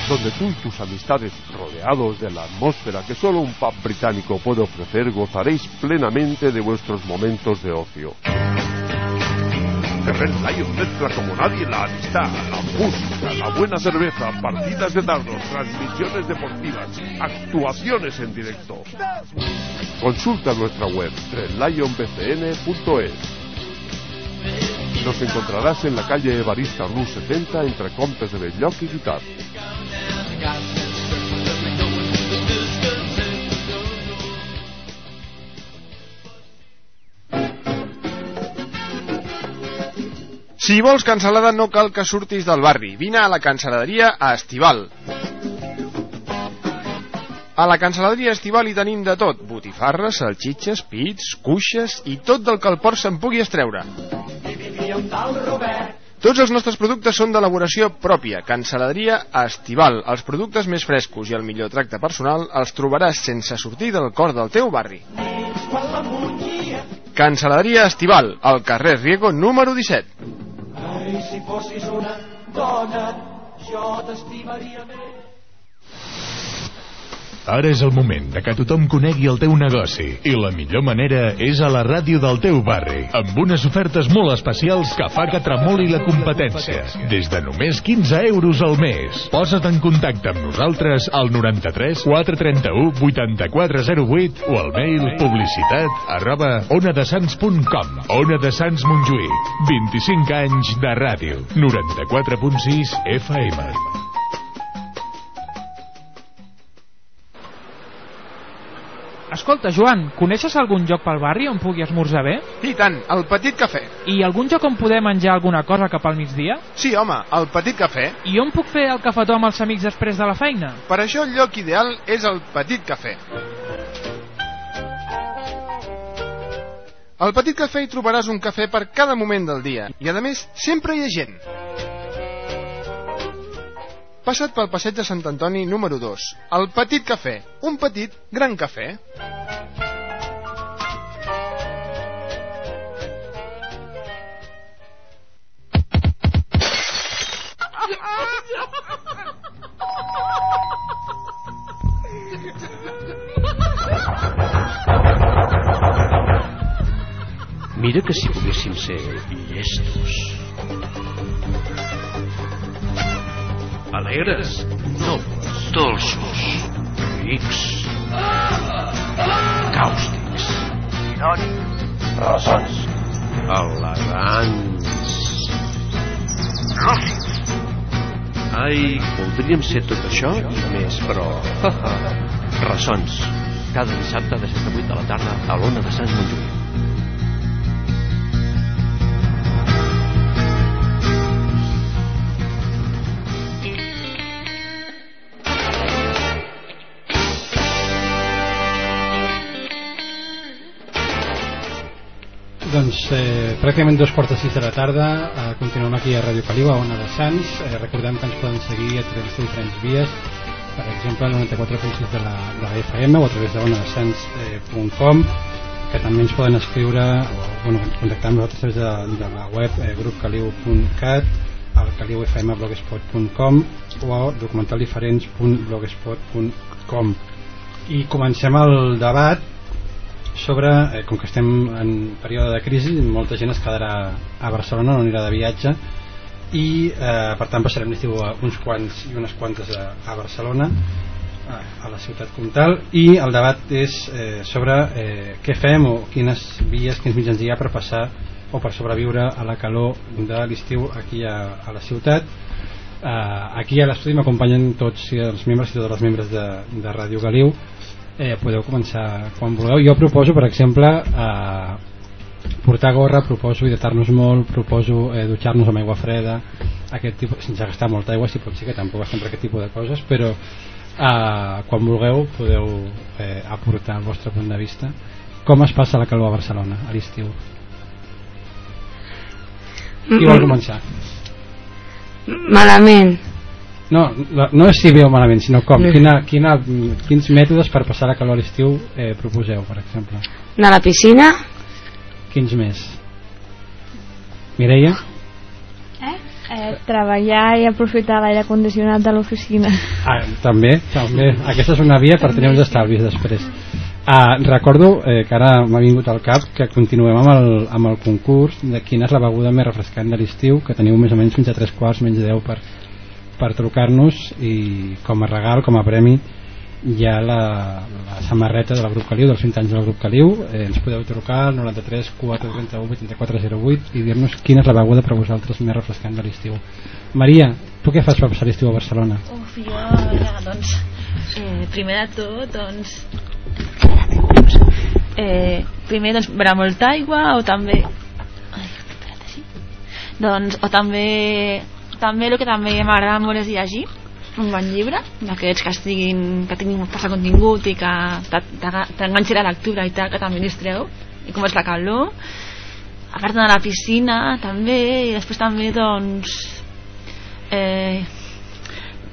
[SPEAKER 19] Donde tú y tus amistades, rodeados de la atmósfera que solo un pub británico puede ofrecer, gozaréis plenamente de vuestros momentos de ocio. The Red Lion mezcla como nadie la amistad, la música, la buena cerveza, partidas de dardos, transmisiones deportivas, actuaciones en directo. Consulta nuestra web redlionbcn.es. Nos encontrarás en la calle Evarista Rue 70 entre Comptes de Belloc y Guitar.
[SPEAKER 4] Si vols cansalada no cal que surtis del barri. A la cansaladeria a Estival. A la cansaladeria Estival hi tenim de tot. Botifarres, salxitxes, pits, cuixes i tot del que el port se'n pugui estreure. Tots els nostres productes són d'elaboració pròpia. Cansaladeria Estival. Els productes més frescos i el millor tracte personal els trobaràs sense sortir del cor del teu barri. Cansaladeria Estival, al carrer Riego número 17.
[SPEAKER 24] Ai, si fossis una dona, jo t'estimaria més.
[SPEAKER 3] Ara és el moment de que tothom conegui el teu negoci. I la millor manera és a la ràdio del teu barri amb unes ofertes molt especials que fa que tremoli la competència. Des de només 15 euros al mes. Posa't en contacte amb nosaltres al 93 431 8408 o al mail publicitat arroba onadesans.com Ona de Sants Montjuïc 25 anys de ràdio 94.6 FM
[SPEAKER 5] Escolta, Joan, coneixes algun lloc pel barri on pugui esmorzar bé?
[SPEAKER 4] I tant, el Petit Cafè.
[SPEAKER 5] I algun lloc on poder menjar alguna cosa cap al migdia?
[SPEAKER 4] Sí, home, el Petit Cafè.
[SPEAKER 5] I on puc fer el cafetó amb els amics després de la feina?
[SPEAKER 4] Per això el lloc ideal és el Petit Cafè. Al Petit Cafè hi trobaràs un cafè per cada moment del dia i, a més, sempre hi ha gent. Passa't pel passeig de Sant Antoni número 2. El Petit Cafè. Un petit, gran cafè.
[SPEAKER 11] Mira que si poguéssim ser llestos. Alegres, nobles, dolços, rics, càustics, irònics, ressons, elegants, lògics. Ai, voldríem ser tot això i més, però... [LAUGHS] Ressons. Cada dissabte de 7 a 8 de la tarda a l'Ona de Sant Montjuïc.
[SPEAKER 25] Doncs eh, pràcticament dos quarts de sis de la tarda eh, continuem aquí a Ràdio Caliu, a Ona de Sants. Eh, recordem que ens poden seguir a través de diferents vies per exemple el 94.6 de la, de la FM o a través de onadesans.com que també ens poden escriure o bueno, contactar amb nosaltres a través de, de la web eh, grupcaliu.cat al caliufmblogspot.com o documentaldiferents.blogspot.com i comencem el debat sobre, eh, com que estem en període de crisi, molta gent es quedarà a Barcelona, no anirà de viatge i eh, per tant passarem l'estiu uns quants i unes quantes a, a Barcelona a, a la ciutat comtal i el debat és eh, sobre eh, què fem o quines vies, quins mitjans hi ha per passar o per sobreviure a la calor de l'estiu aquí a, a la ciutat. Eh, aquí a l'estudi m'acompanyen tots els membres i totes les membres de, de Ràdio Galiu eh, podeu començar quan vulgueu jo proposo per exemple eh, portar gorra, proposo hidratar-nos molt proposo eh, dutxar-nos amb aigua freda aquest tipus, sense gastar molta aigua si pot ser que tampoc gastem aquest tipus de coses però eh, quan vulgueu podeu eh, aportar el vostre punt de vista com es passa la calor a Barcelona a l'estiu qui vol començar?
[SPEAKER 12] Malament.
[SPEAKER 25] No, no és si veu malament, sinó com. Quina, quina, quins mètodes per passar la calor a l'estiu eh, proposeu, per exemple?
[SPEAKER 12] Anar a la piscina,
[SPEAKER 25] Quins més? Mireia?
[SPEAKER 16] Eh, treballar i aprofitar l'aire condicionat de l'oficina.
[SPEAKER 25] Ah, també, també. Aquesta és una via per tenir uns estalvis després. Ah, recordo eh, que ara m'ha vingut al cap que continuem amb el, amb el concurs de quina és la beguda més refrescant de l'estiu, que teniu més o menys fins a tres quarts menys 10 per, per trucar-nos i com a regal, com a premi hi ha la, la samarreta del grup Caliu, dels 20 anys del grup Caliu. Eh, ens podeu trucar al 93 431 8408 i dir-nos quina és la beguda per vosaltres més refrescant de l'estiu. Maria, tu què fas per passar l'estiu a Barcelona?
[SPEAKER 18] Uf, jo, ara, doncs, eh, primer de tot, doncs, eh, primer, doncs, beure molta aigua o també, ai, espera't, així, doncs, o també, també el que també m'agrada molt és llegir, un bon llibre, d'aquests que estiguin, que tinguin força contingut i que t'enganxi la lectura i tal, que també distreu, i com és la calor, a part d'anar a la piscina també, i després també, doncs, eh,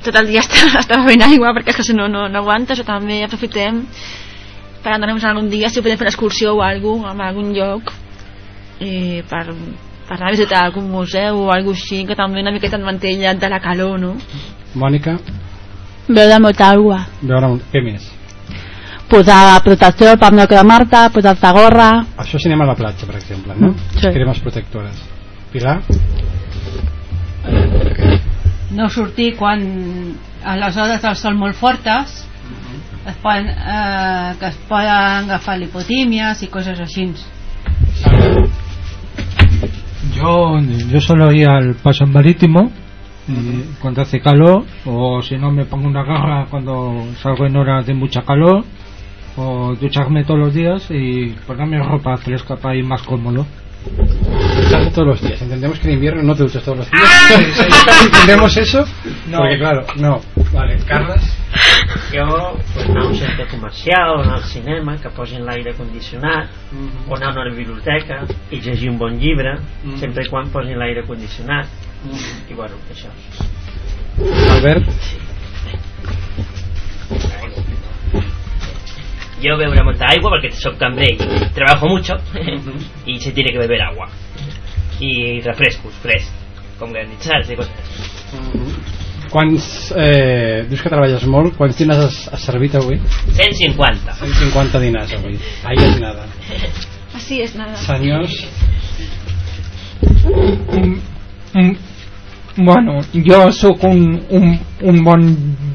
[SPEAKER 18] tot el dia [LAUGHS] està, està bevent aigua perquè és que si no, no, no aguantes o també aprofitem per anar-nos algun dia si podem fer una excursió o alguna a algun lloc i per, per anar a visitar algun museu o alguna així que també una miqueta et manté aïllat de la calor no?
[SPEAKER 25] Mònica,
[SPEAKER 18] beure molta aigua
[SPEAKER 25] veure un... què més?
[SPEAKER 18] posar protecció per no cremar-te posar-te gorra
[SPEAKER 25] Això si anem a la platja, per exemple, no?
[SPEAKER 18] Mm, sí.
[SPEAKER 25] Cremes protectores. Pilar?
[SPEAKER 22] no sortir quan a les hores del sol molt fortes es poden, eh, que es poden agafar lipotímies i coses així
[SPEAKER 20] Yo, yo solo ir al paso marítimo y cuando hace calor, o si no me pongo una garra cuando salgo en horas de mucha calor, o ducharme todos los días y ponerme ropa fresca para ir más cómodo. [LAUGHS]
[SPEAKER 25] ducharse todos los días. Entendemos que en invierno no te duchas todos los días. [LAUGHS] ¿Entendemos eso?
[SPEAKER 17] No.
[SPEAKER 25] Porque claro, no. Vale, Carles.
[SPEAKER 17] Jo, pues, anar a un centre comercial, anar al cinema, que posin l'aire condicionat, o anar a una biblioteca i llegir un bon llibre,
[SPEAKER 25] Mhm.
[SPEAKER 17] sempre i quan posin l'aire condicionat. I bueno, això.
[SPEAKER 25] Albert.
[SPEAKER 21] Yo beberé mucha agua porque soy cambrer y trabajo mucho [LAUGHS] y se tiene que beber agua. Y refrescos, frescos, con granitzats y cosas.
[SPEAKER 25] Quants, eh, dius que treballes molt, quants dinars has, has servit avui?
[SPEAKER 21] 150.
[SPEAKER 25] 150 dinars avui. Ahí és nada. [LAUGHS]
[SPEAKER 18] Así es nada.
[SPEAKER 25] Senyors,
[SPEAKER 5] Mm, mm, bueno, jo sóc un, un, un bon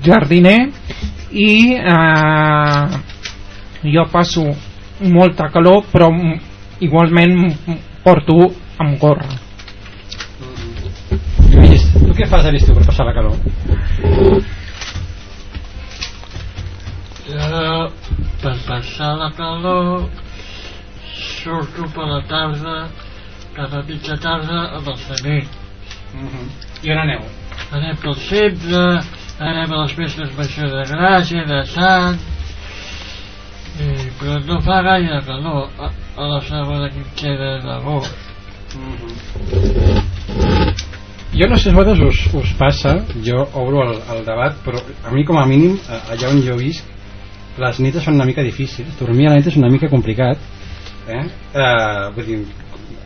[SPEAKER 5] jardiner i eh, jo passo molta calor però mm, igualment mm, porto amb gorra
[SPEAKER 25] Lluís, tu què fas a l'estiu per passar la calor?
[SPEAKER 26] Jo, per passar la calor, surto per la tarda, cada mitja tarda a l'Alcener.
[SPEAKER 25] I on aneu?
[SPEAKER 26] Anem pel centre, anem a les festes majors de Gràcia, de Sant, i, però no fa gaire calor a, a la segona quinzena d'agost.
[SPEAKER 25] Jo no sé si a us, us passa, jo obro el, el debat, però a mi com a mínim, allà on jo visc, les nits són una mica difícils, dormir a la nit és una mica complicat, eh? eh vull dir,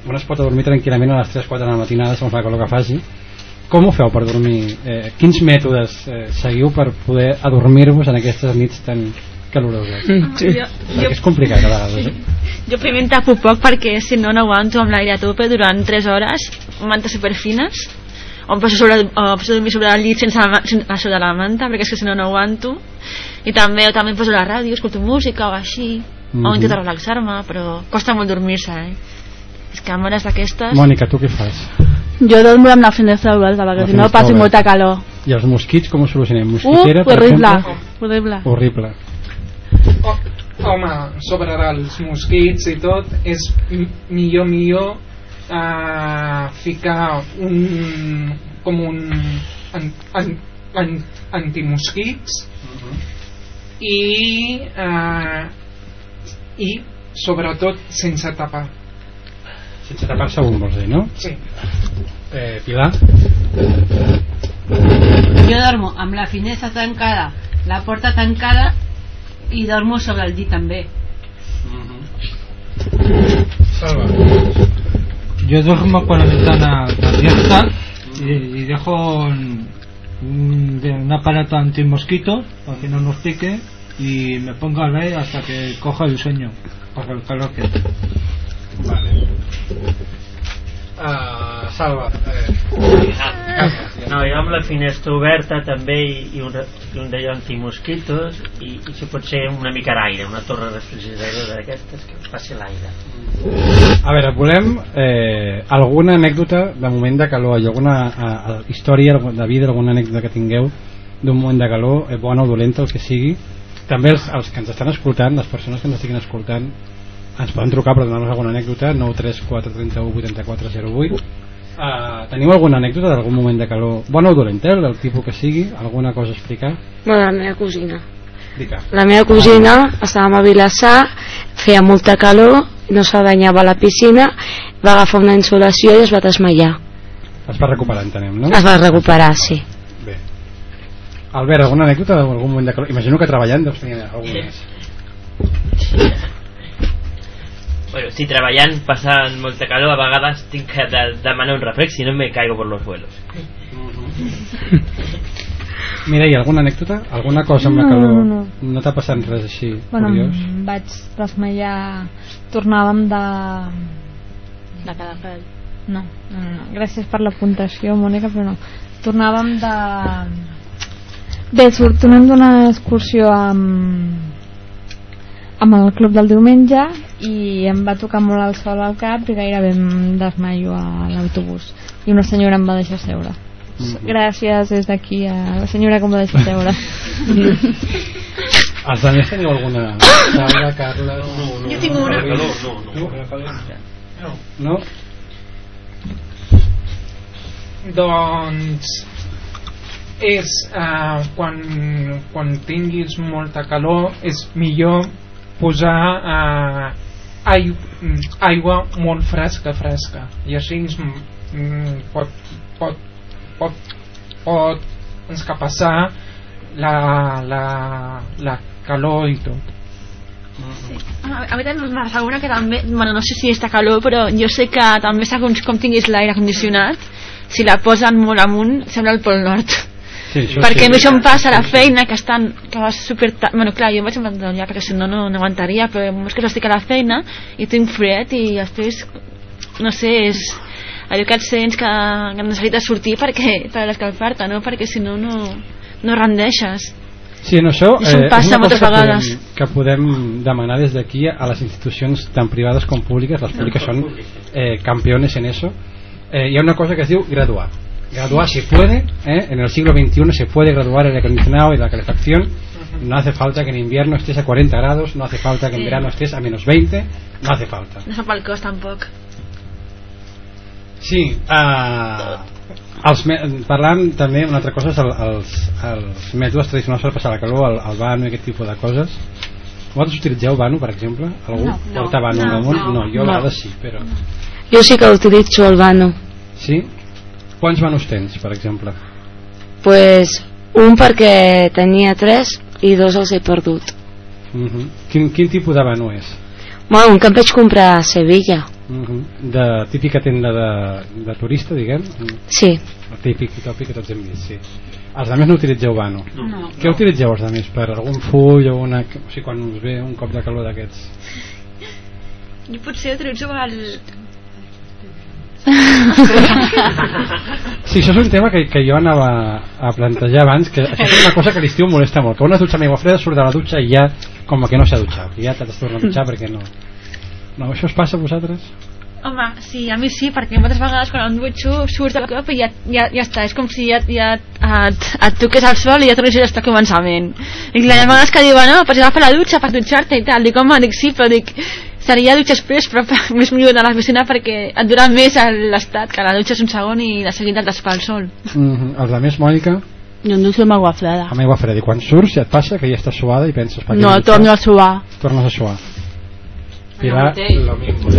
[SPEAKER 25] un es pot dormir tranquil·lament a les 3-4 de la matinada segons la calor que faci, com ho feu per dormir? Eh, quins mètodes eh, seguiu per poder adormir-vos en aquestes nits tan caloroses?
[SPEAKER 18] Sí. Jo-
[SPEAKER 25] Perquè és complicat a vegades, eh?
[SPEAKER 18] Jo primer em tapo poc perquè si no no aguanto amb l'aire a tope durant 3 hores, mantes superfines, o em poso, sobre, o em poso dormir sobre el llit sense, sense, a sobre la manta perquè és que si no no aguanto i també, o també em poso la ràdio, escolto música o així
[SPEAKER 25] Mhm.
[SPEAKER 18] o intento relaxar-me però costa molt dormir-se eh? és que amb hores d'aquestes
[SPEAKER 25] Mònica, tu què fas?
[SPEAKER 18] jo dormo amb la finestra oberta
[SPEAKER 25] perquè si no passo oberta. molta
[SPEAKER 18] calor
[SPEAKER 25] I els mosquits com ho solucionem?
[SPEAKER 18] uh,
[SPEAKER 25] Mosquitera, per
[SPEAKER 18] horrible,
[SPEAKER 25] exemple?
[SPEAKER 18] horrible
[SPEAKER 25] Horrible.
[SPEAKER 5] Home, sobre els mosquits i tot és millor millor eh, ficar un com un an, an, an, antimosquits i eh, i sobretot sense tapar
[SPEAKER 25] Sense tapar-se un, vols dir, no?
[SPEAKER 5] sí.
[SPEAKER 25] Eh, Pilar?
[SPEAKER 22] Jo dormo amb la finestra tancada, la porta tancada i dormo sobre el llit també.
[SPEAKER 25] Salva.
[SPEAKER 20] Yo duermo con la ventana abierta y, y dejo un, un aparato antimosquito para que no nos pique y me pongo a leer hasta que coja el sueño, para el calor que
[SPEAKER 25] Vale. Uh, Salva. Eh,
[SPEAKER 17] No, jo amb la finestra oberta també i, i un, i un d'allò antimosquitos i, i si pot ser una mica d'aire, una torre refrigeradora d'aquestes que passi l'aire.
[SPEAKER 25] A veure, volem eh, alguna anècdota de moment de calor, i alguna eh, història de vida, alguna anècdota que tingueu d'un moment de calor, eh, bona o dolenta, el que sigui. També els, els que ens estan escoltant, les persones que ens estiguin escoltant, ens poden trucar per donar-nos alguna anècdota, 934 31 84 08. Uh, teniu alguna anècdota d'algun moment de calor, bona o dolenta, eh, del tipus que sigui, alguna cosa a explicar?
[SPEAKER 12] Bueno, la meva cosina.
[SPEAKER 25] Dica.
[SPEAKER 12] La meva cosina estàvem a Vilassar, feia molta calor, no se banyava a la piscina, va agafar una insolació i es va desmaiar.
[SPEAKER 25] Es va recuperar, entenem, no?
[SPEAKER 12] Es va recuperar, sí.
[SPEAKER 25] Bé. Albert, alguna anècdota d'algun moment de calor? Imagino que treballant deus tenir alguna més. [LAUGHS]
[SPEAKER 21] Bueno, si treballant passant molta calor, a vegades tinc que de demanar un refrex, si no me caigo por los suelos. [LAUGHS]
[SPEAKER 25] Mireia, alguna anècdota? Alguna cosa amb la
[SPEAKER 16] No,
[SPEAKER 25] calor?
[SPEAKER 16] no, no.
[SPEAKER 25] no t'ha passat res així
[SPEAKER 16] Bueno,
[SPEAKER 25] curiós?
[SPEAKER 16] em vaig desmaiar... Tornàvem de...
[SPEAKER 18] de Calafell
[SPEAKER 16] No, no, no, no. Gràcies per l'apuntació, Mònica, però no. Tornàvem de... Bé, tornem d'una excursió amb amb el club del diumenge i em va tocar molt el sol al cap i gairebé em desmaio a l'autobús i una senyora em va deixar seure
[SPEAKER 25] Mhm.
[SPEAKER 16] gràcies des d'aquí a la senyora que em va deixar seure [LAUGHS]
[SPEAKER 25] Els altres teniu alguna? Laura, Carles...
[SPEAKER 18] Jo tinc una.
[SPEAKER 25] No, no, no. No?
[SPEAKER 5] doncs és uh, quan, quan tinguis molta calor és millor posar uh, ai, aigua molt fresca fresca. I així mm, pot, pot, pot, pot escapassar la, la, la calor i tot.
[SPEAKER 18] A, a mi també m'assegura que també, bueno, no sé si està calor, però jo sé que també segons com tinguis l'aire condicionat, si la posen molt amunt, sembla el Pol Nord.
[SPEAKER 25] Sí, això
[SPEAKER 18] perquè
[SPEAKER 25] sí.
[SPEAKER 18] a mi això em passa la feina, que estan, que vas super bueno, clar, jo em vaig abandonar perquè si no, no, no aguantaria, però és que estic a la feina i tinc fred i després, no sé, és allò que et sents que, que necessites sortir perquè, [LAUGHS] per escalfar-te, no? Perquè si no, no, no rendeixes.
[SPEAKER 25] Sí, en això,
[SPEAKER 18] això
[SPEAKER 25] eh,
[SPEAKER 18] passa
[SPEAKER 25] és una cosa que
[SPEAKER 18] vegades.
[SPEAKER 25] podem, que podem demanar des d'aquí a les institucions tant privades com públiques, les públiques són eh, campeones en eso. Eh, hi ha una cosa que es diu graduar. Graduar se puede, ¿eh? en el siglo XXI se puede graduar el acondicionado y la calefacción. No hace falta que en invierno estés a 40 grados, no hace falta que en
[SPEAKER 18] Sí.
[SPEAKER 25] verano estés a menos 20, no hace falta.
[SPEAKER 18] No fa pel cos tampoc.
[SPEAKER 25] Sí, uh, els me parlant també una altra cosa és el, els, els mètodes tradicionals per passar la calor, el, el vano i aquest tipus de coses. Vosaltres utilitzeu vano, per exemple? Algú
[SPEAKER 12] No.
[SPEAKER 25] porta vano
[SPEAKER 12] No,
[SPEAKER 25] al
[SPEAKER 12] no.
[SPEAKER 25] no, jo a
[SPEAKER 12] No.
[SPEAKER 25] vegades sí, però...
[SPEAKER 12] Jo sí que utilitzo el vano.
[SPEAKER 25] Sí? Quants vanos tens, per exemple?
[SPEAKER 12] Pues un perquè tenia tres i dos els he perdut.
[SPEAKER 25] Uh -huh. quin, quin tipus de vano és?
[SPEAKER 12] Bueno, un que em vaig comprar a Sevilla.
[SPEAKER 25] Uh -huh. De típica tenda de, de turista, diguem?
[SPEAKER 12] Sí.
[SPEAKER 25] El típic i tòpic que tots hem vist, sí. Els altres no utilitzeu vano.
[SPEAKER 18] No.
[SPEAKER 25] Què utilitzeu els altres? Per algun full o una... O sigui, quan us ve un cop de calor d'aquests?
[SPEAKER 18] Jo potser utilitzo el... [LAUGHS]
[SPEAKER 25] Sí, això és un tema que, que jo anava a plantejar abans, que això és una cosa que a l'estiu molesta molt, que una dutxa amb aigua freda surt de la dutxa i ja com que no s'ha dutxat, ja t'has de tornar a dutxar perquè no... No, això us passa a vosaltres?
[SPEAKER 18] Home, sí, a mi sí, perquè moltes vegades quan em dutxo surts del cop i ja, ja, ja està, és com si ja, ja et, et toques al sol i ja tornessis a estar començament. I clar, hi ha vegades que diuen, no, pots agafar la dutxa per dutxar-te i tal, dic, home, dic sí, però dic, seria dutxa express, però més millor anar a la piscina perquè et dura més l'estat, que la dutxa és un segon i de seguida et desfà el sol.
[SPEAKER 25] Mm -hmm. Els altres, Mònica,
[SPEAKER 18] Jo em dutxo amb aigua freda.
[SPEAKER 25] amb aigua freda, i quan surts ja et passa que ja estàs suada i penses... "Per
[SPEAKER 18] No, torno a
[SPEAKER 25] dutxat?"
[SPEAKER 18] suar.
[SPEAKER 25] Tornes a suar. Pilar, lo mismo.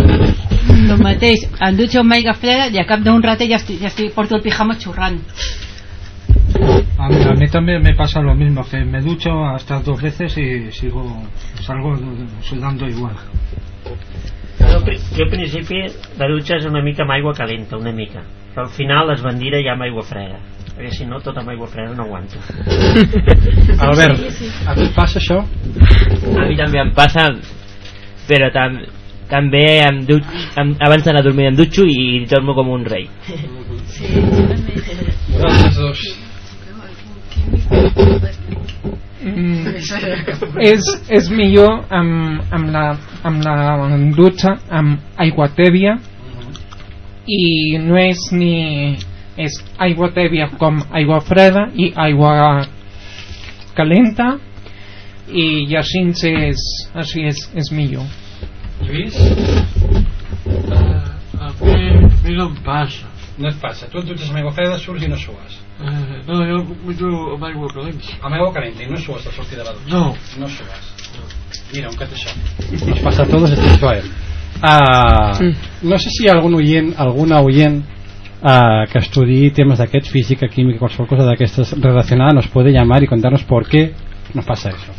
[SPEAKER 22] El mateix, em dutxo amb aigua freda i a cap d'un ratet ja, estic, ja estic, porto el pijama xurrant.
[SPEAKER 20] A mí, a mí también me pasa lo mismo, que me ducho hasta dos veces y sigo, salgo sudando igual.
[SPEAKER 17] Jo, jo al principi la dutxa és una mica amb aigua calenta, una mica. Però al final es bandira ja amb aigua freda. Perquè si no, tot amb aigua freda no aguanto. [LAUGHS]
[SPEAKER 25] Albert, a tu et passa això?
[SPEAKER 21] A mi també em passa, però tam també em dut, em, abans d'anar a dormir em dutxo i dormo com un rei.
[SPEAKER 25] Vosaltres dos.
[SPEAKER 5] Mm, és, és millor amb, amb, la, amb la dutxa amb aigua tèbia i no és ni és aigua tèbia com aigua freda i aigua calenta i així és, així és, és millor
[SPEAKER 25] Lluís?
[SPEAKER 26] A mi, a mi no em passa.
[SPEAKER 25] No et passa, tu et dutxes amb aigua freda, surts i no sues.
[SPEAKER 26] Eh, no, jo m'ho amb aigua calenta.
[SPEAKER 25] Amb aigua calenta i no sues al sortir de la dutxa.
[SPEAKER 26] No.
[SPEAKER 25] No sues. Mira, un cat això. Nos pasa a todos esto suave. Ah, no sé si hi ha algun oient, alguna oient ah, que estudi temes d'aquests, física, química, qualsevol cosa d'aquestes relacionada, nos puede llamar y contarnos por qué nos pasa eso.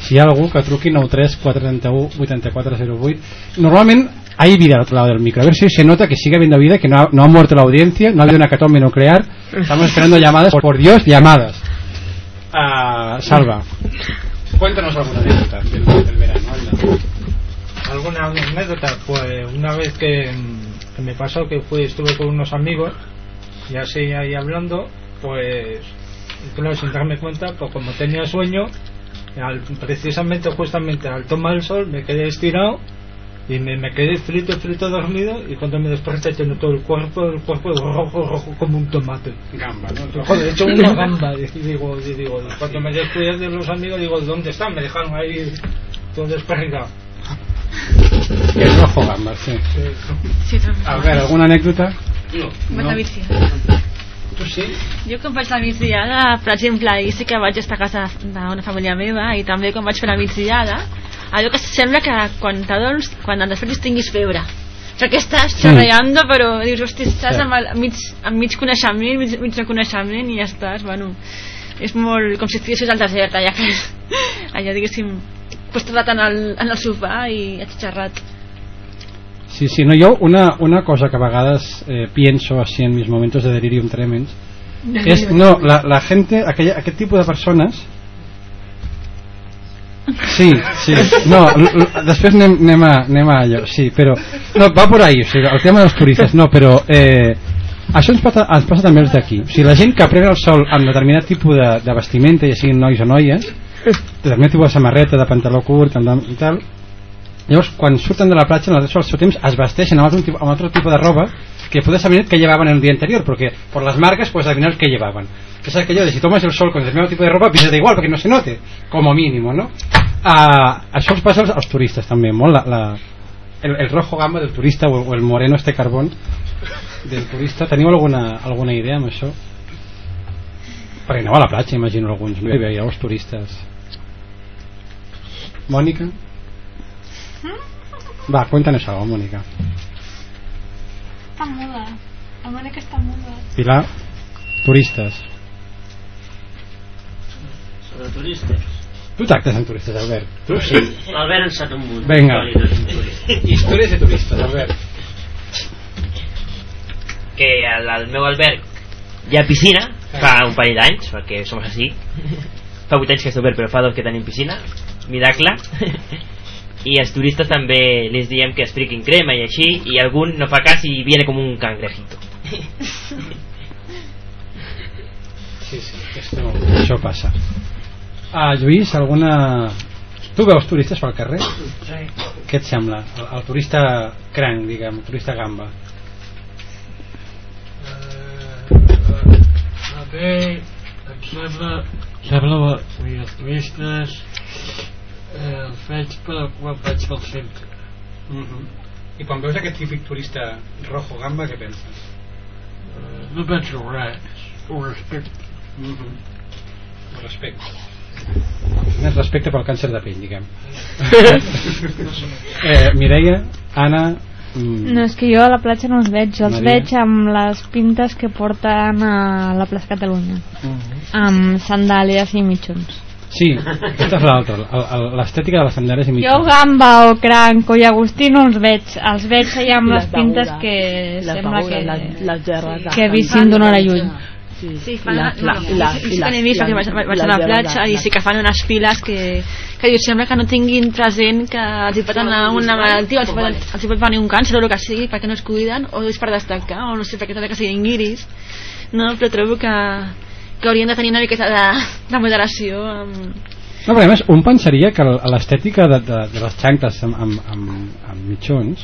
[SPEAKER 25] Si hi ha algú que truqui 93 431 8408 normalment hay vida al otro lado del micro a ver si se nota que sigue habiendo vida que no ha, no ha muerto la audiencia no ha habido una catombe nuclear estamos esperando llamadas por, Dios llamadas Ah, Salva cuéntanos alguna anécdota del, verano.
[SPEAKER 20] ¿Alguna anécdota? Pues una vez que, que me pasó que fui, estuve con unos amigos y así ahí hablando, pues claro, sin darme cuenta, pues como tenía sueño, al- precisamente justamente al tomar el sol me quedé estirado y me, me quedé frito, frito dormido y cuando me desperté tengo todo el cuerpo, el cuerpo rojo, rojo como un tomate.
[SPEAKER 25] Gamba, ¿no?
[SPEAKER 20] Joder, he hecho una gamba y digo, y digo, y cuando me descuidé de los amigos digo, ¿dónde están? Me dejaron ahí todo desperdigado. [LAUGHS]
[SPEAKER 25] el rojo gamba sí.
[SPEAKER 18] Sí,
[SPEAKER 25] a ver alguna anécdota
[SPEAKER 20] No.
[SPEAKER 18] Vicio.
[SPEAKER 25] Tu sí?
[SPEAKER 18] Jo quan faig la migdiada, per exemple, ahir sí que vaig estar a casa d'una família meva i també quan vaig fer la migdiada, allò que sembla que quan t'adorms, quan et despertis tinguis febre. Perquè estàs xerreando, però dius, hosti, estàs
[SPEAKER 25] Sí.
[SPEAKER 18] amb, el, mig, amb mig coneixement, mig, mig reconeixement i ja estàs, bueno, és molt com si estiguessis al desert, allà que, [LAUGHS] allà diguéssim, postat en el, en el sofà i has xerrat.
[SPEAKER 25] Sí, sí, no, yo una, una cosa que a vegades eh, pienso así en mis momentos de delirium tremens es, no, la, la gente, aquella, aquest tipus de persones Sí, sí, no, després anem, anem, a, anem a allò, sí, però, no, va por ahí, o sigui, el tema dels turistes, no, però, eh, això ens passa, ens passa també als d'aquí, o sigui, la gent que pren el sol amb determinat tipus de, de vestimenta, ja siguin nois o noies, determinat tipus de samarreta, de pantaló curt, i tal, llavors quan surten de la platja en el del seu temps es vesteixen amb altre, amb altre tipus de roba que puedes saber que llevaban el día anterior porque por las marcas puedes adivinar qué llevaban que es de si tomas el sol con determinado tipo de ropa vistes da igual porque no se note como mínimo no? Ah, això els passa als, als turistes també molt la, la, el, el rojo gamba del turista o, o el moreno este carbón del turista teniu alguna, alguna idea amb això? perquè aneu a la platja imagino alguns no? i veieu els turistes Mònica? Va, cuéntanos algo, Mónica.
[SPEAKER 16] Està muda. La Mònica està muda.
[SPEAKER 25] Pilar, turistes.
[SPEAKER 17] Sobre turistes.
[SPEAKER 25] Tu tractes amb turistes, Albert. Tu sí.
[SPEAKER 17] L'Albert en sap un munt.
[SPEAKER 25] Vinga. Històries de turistes, Albert.
[SPEAKER 21] que al, al meu alberg hi ha piscina fa un parell d'anys perquè som així fa 8 anys que està obert però fa dos que tenim piscina miracle i els turistes també les diem que es friquin crema i així i algun no fa cas i viene com un cangrejito
[SPEAKER 25] Sí, sí, esto, això passa. Ah, Lluís, alguna... Tu veus turistes pel carrer?
[SPEAKER 26] Sí.
[SPEAKER 25] Què et sembla? El, el turista cranc, diguem, el turista gamba.
[SPEAKER 26] A bé, em sembla, sembla que els turistes eh, els veig però quan vaig pel centre.
[SPEAKER 25] Mhm. I quan veus aquest típic turista rojo gamba, què penses?
[SPEAKER 26] Eh, no penso res, ho respecto.
[SPEAKER 25] Mhm. Ho respecte. Més respecte pel càncer de pell, diguem. [LAUGHS] eh, Mireia, Anna... Mm,
[SPEAKER 16] No, és que jo a la platja no els veig, jo els
[SPEAKER 25] Maria?
[SPEAKER 16] veig amb les pintes que porten a la plaça Catalunya.
[SPEAKER 25] Mhm.
[SPEAKER 16] Amb sandàlies i mitjons.
[SPEAKER 25] Sí, aquesta és l'altra, l'estètica de les sandàlies i
[SPEAKER 16] Jo
[SPEAKER 25] mitjons.
[SPEAKER 16] gamba o cranc o llagostí no els veig, els veig allà amb
[SPEAKER 27] I
[SPEAKER 16] les
[SPEAKER 27] les
[SPEAKER 16] pintes que
[SPEAKER 27] les
[SPEAKER 16] sembla
[SPEAKER 27] begudes,
[SPEAKER 16] que,
[SPEAKER 27] les- les gerres
[SPEAKER 16] que vissin d'una hora lluny.
[SPEAKER 18] Sí,
[SPEAKER 27] I
[SPEAKER 18] fan,
[SPEAKER 27] les-
[SPEAKER 18] no,
[SPEAKER 27] i les-
[SPEAKER 18] sí, sí que vist perquè vaig, vaig a la platja i sí que fan unes files que, que dius, sembla que no tinguin present que els hi pot anar una malaltia, els pot, els hi pot venir un càncer o el que sigui perquè no es cuiden, o és per destacar, o no sé, perquè també que siguin guiris. No, però trobo que, que haurien de tenir una miqueta de, de moderació amb,
[SPEAKER 25] No, però a més, un pensaria que l'estètica de, de, de les xancles amb, amb, amb, amb mitjons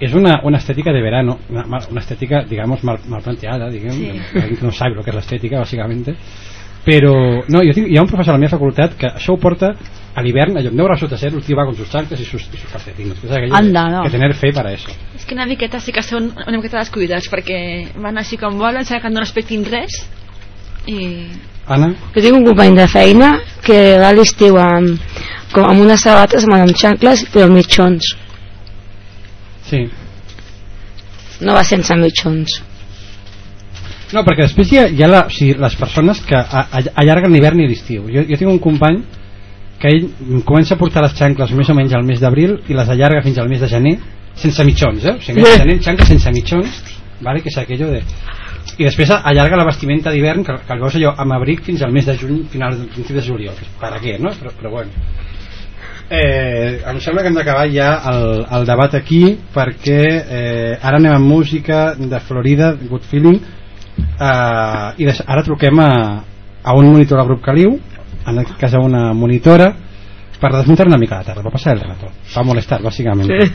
[SPEAKER 25] és una, una estètica de verano, una, una estètica, digamos, mal, mal planteada, diguem,
[SPEAKER 18] Sí.
[SPEAKER 25] sí. alguien que no sabe lo que és l'estètica, bàsicamente, però, no, jo tinc, hi ha un professor a la meva facultat que això ho porta a l'hivern, allò, en 10 graus sota cero, el tio va con sus chanclas y sus, y sus calcetines, que és
[SPEAKER 18] Anda, no.
[SPEAKER 25] que tener fe para eso.
[SPEAKER 18] És que una miqueta sí que són una miqueta descuidats perquè van així com volen, sembla que no respectin res i...
[SPEAKER 25] Anna?
[SPEAKER 12] Jo tinc un company de feina que va a l'estiu amb, amb unes sabates amb, amb xancles però amb mitjons
[SPEAKER 25] Sí.
[SPEAKER 12] no va sense mitjons
[SPEAKER 25] No, perquè després hi ha, hi ha la, o sigui, les persones que a, a, allarguen l'hivern i l'estiu. Jo, jo tinc un company que ell comença a portar les xancles més o menys al mes d'abril i les allarga fins al mes de gener sense mitjons, eh? O sigui, de gener xancles sense mitjons, vale? que és aquello de... I després allarga la vestimenta d'hivern que, que el veus allò amb abric fins al mes de juny, final principi de juliol. Per a què, no? Però, però bueno. Eh, em sembla que hem d'acabar ja el, el debat aquí perquè eh, ara anem amb música de Florida, Good Feeling eh, i des, ara truquem a, a un monitor del grup Caliu en aquest cas a una monitora per desmuntar una mica la tarda, per passar el rato per molestar, bàsicament
[SPEAKER 12] Sí.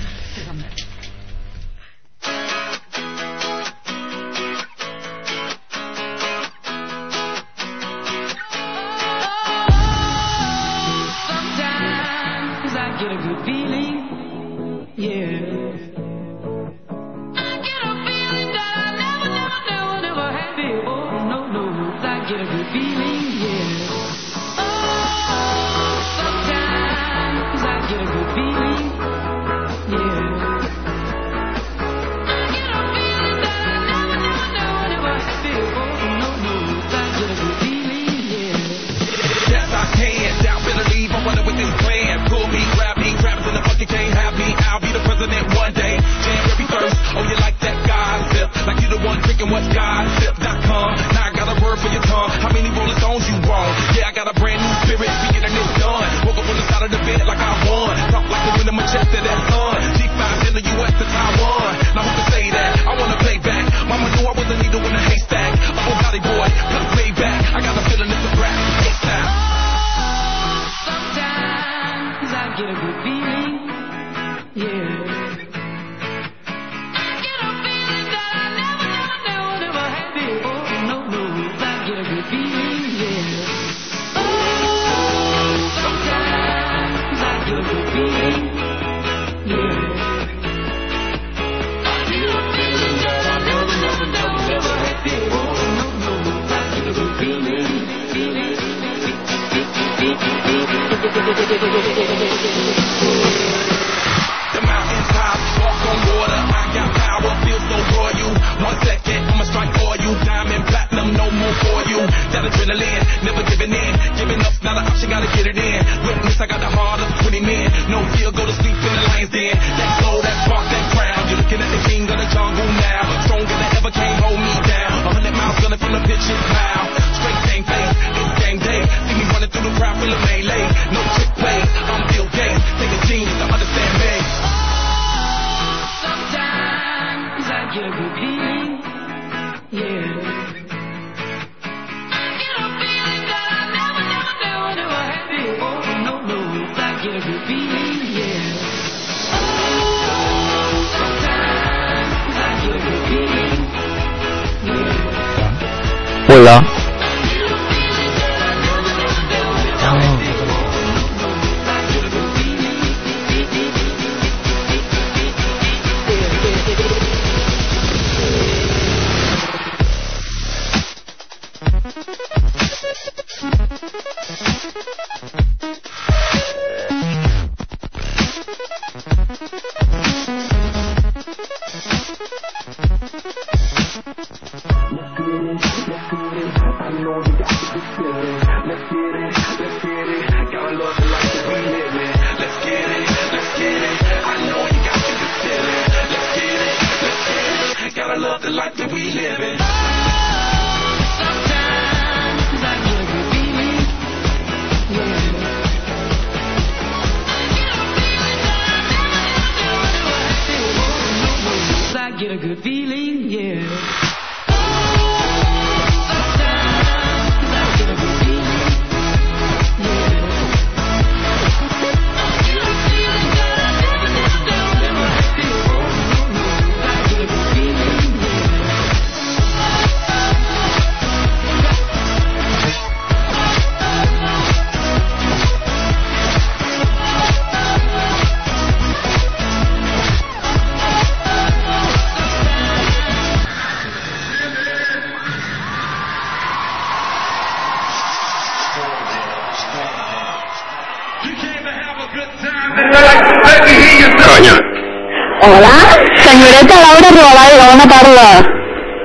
[SPEAKER 28] Señorita Laura Rivalaiga, buena tarde.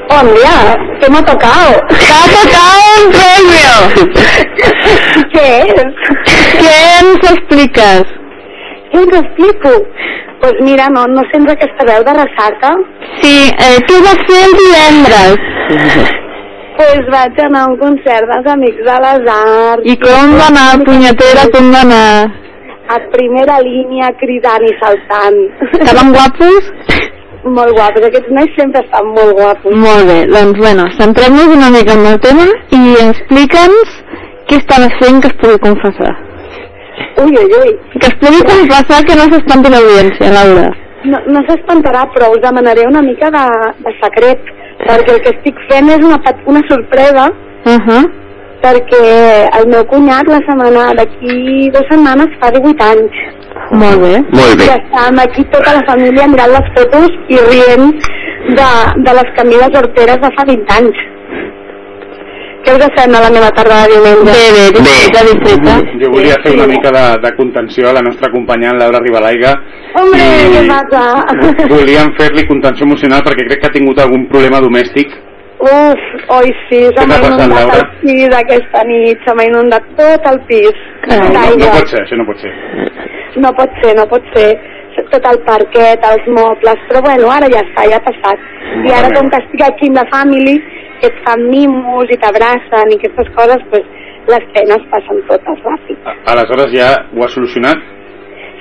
[SPEAKER 28] Buen día, ¿qué me ha tocado? ¡Te ha tocado un premio! ¿Qué es? ¿Qué nos explicas? Què ens explico? Pues mira, no, no sents aquesta veu de ressaca? Sí, eh, què vas fer el divendres? Pues vaig anar a un concert dels Amics de les Arts. I com va anar, punyetera, com va anar? A primera línia, cridant i saltant. Estaven guapos? Molt guapos, aquests nois sempre estan molt guapos. Molt bé, doncs bueno, centrem-nos una mica en el tema i explica'ns què estaves fent que es pugui confessar. Ui, ui, ui. Que es pugui confessar que no s'espanti l'audiència, Laura. No, no s'espantarà, però us demanaré una mica de, de secret, perquè el que estic fent és una, una sorpresa, uh -huh. perquè el meu cunyat la setmana d'aquí dues setmanes fa 18 anys. Molt bé.
[SPEAKER 29] Molt bé.
[SPEAKER 28] I estàvem aquí tota la família mirant les fotos i rient de, de les camises horteres de fa 20 anys. Què us sembla la meva tarda de diumenge? Bé, bé, disfruta, disfruta.
[SPEAKER 30] Jo volia fer una mica de, de contenció a la nostra companyant Laura Ribalaiga.
[SPEAKER 28] Hombre, què passa? [LAUGHS]
[SPEAKER 30] Volíem fer-li contenció emocional perquè crec que ha tingut algun problema domèstic.
[SPEAKER 28] Uf, oi sí, se m'ha inundat
[SPEAKER 30] Laura?
[SPEAKER 28] el pis aquesta nit, se m'ha inundat tot el pis
[SPEAKER 30] No, no, no pot ser, això no pot ser.
[SPEAKER 28] No pot ser, no pot ser. Tot el parquet, els mobles, però bueno, ara ja està, ja ha passat. I ara com que estic aquí amb la family, que et fan mimos i t'abracen i aquestes coses, pues, les penes passen totes ràpid.
[SPEAKER 30] Aleshores ja ho ha solucionat?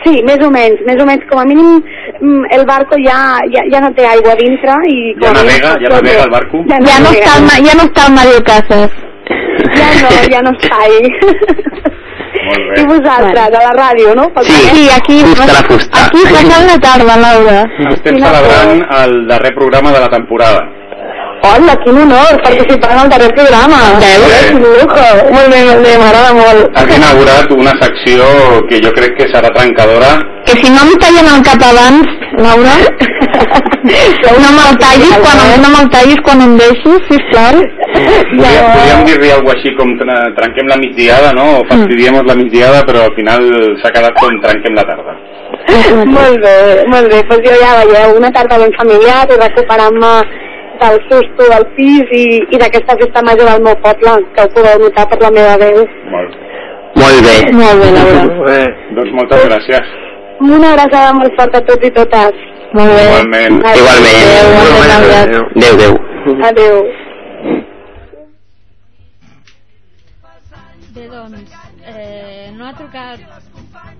[SPEAKER 28] Sí, més o menys, més o menys, com a mínim mm, el barco ja, ja, ja no té aigua dintre i...
[SPEAKER 30] Ja navega,
[SPEAKER 28] tot
[SPEAKER 30] ja navega el barco?
[SPEAKER 28] Ja,
[SPEAKER 31] Ja no,
[SPEAKER 28] navega.
[SPEAKER 31] està ja no està el Mario Casas.
[SPEAKER 28] Ja no, ja no [LAUGHS] està ahí. [LAUGHS]
[SPEAKER 30] Molt
[SPEAKER 28] I vosaltres, a la ràdio, no? Pel
[SPEAKER 31] Sí, sí, aquí,
[SPEAKER 30] Fusta la fusta.
[SPEAKER 31] aquí passant la tarda, Laura.
[SPEAKER 30] Estem celebrant el darrer programa de la temporada.
[SPEAKER 28] Hola, quin honor participar en el darrer programa.
[SPEAKER 30] Veus?
[SPEAKER 28] Quin lujo. Molt bé, molt bé, m'agrada molt.
[SPEAKER 30] Has inaugurat una secció que jo crec que serà trencadora.
[SPEAKER 31] Que si no em tallen el cap abans, Laura, no me'l tallis [LAUGHS] quan, no me'l tallis quan em deixis, sisplau.
[SPEAKER 30] Podríem, podríem dir-li alguna així com trenquem la migdiada, no? O fastidiem la migdiada, però al final s'ha quedat com trenquem la tarda. [LAUGHS]
[SPEAKER 28] molt bé, molt bé. Pues jo ja veieu, una tarda ben familiar i recuperant-me del susto del pis i, i d'aquesta festa major del meu poble, que ho podeu notar per la meva veu.
[SPEAKER 30] Molt,
[SPEAKER 28] Molt bé. Molt bé, Laura.
[SPEAKER 30] bé. Doncs moltes gràcies.
[SPEAKER 28] Una abraçada molt forta a tots i totes.
[SPEAKER 31] Molt bé.
[SPEAKER 30] Igualment.
[SPEAKER 28] Adéu,
[SPEAKER 30] Adéu, adéu.
[SPEAKER 28] Adéu.
[SPEAKER 16] Bé, doncs, eh, no ha trucat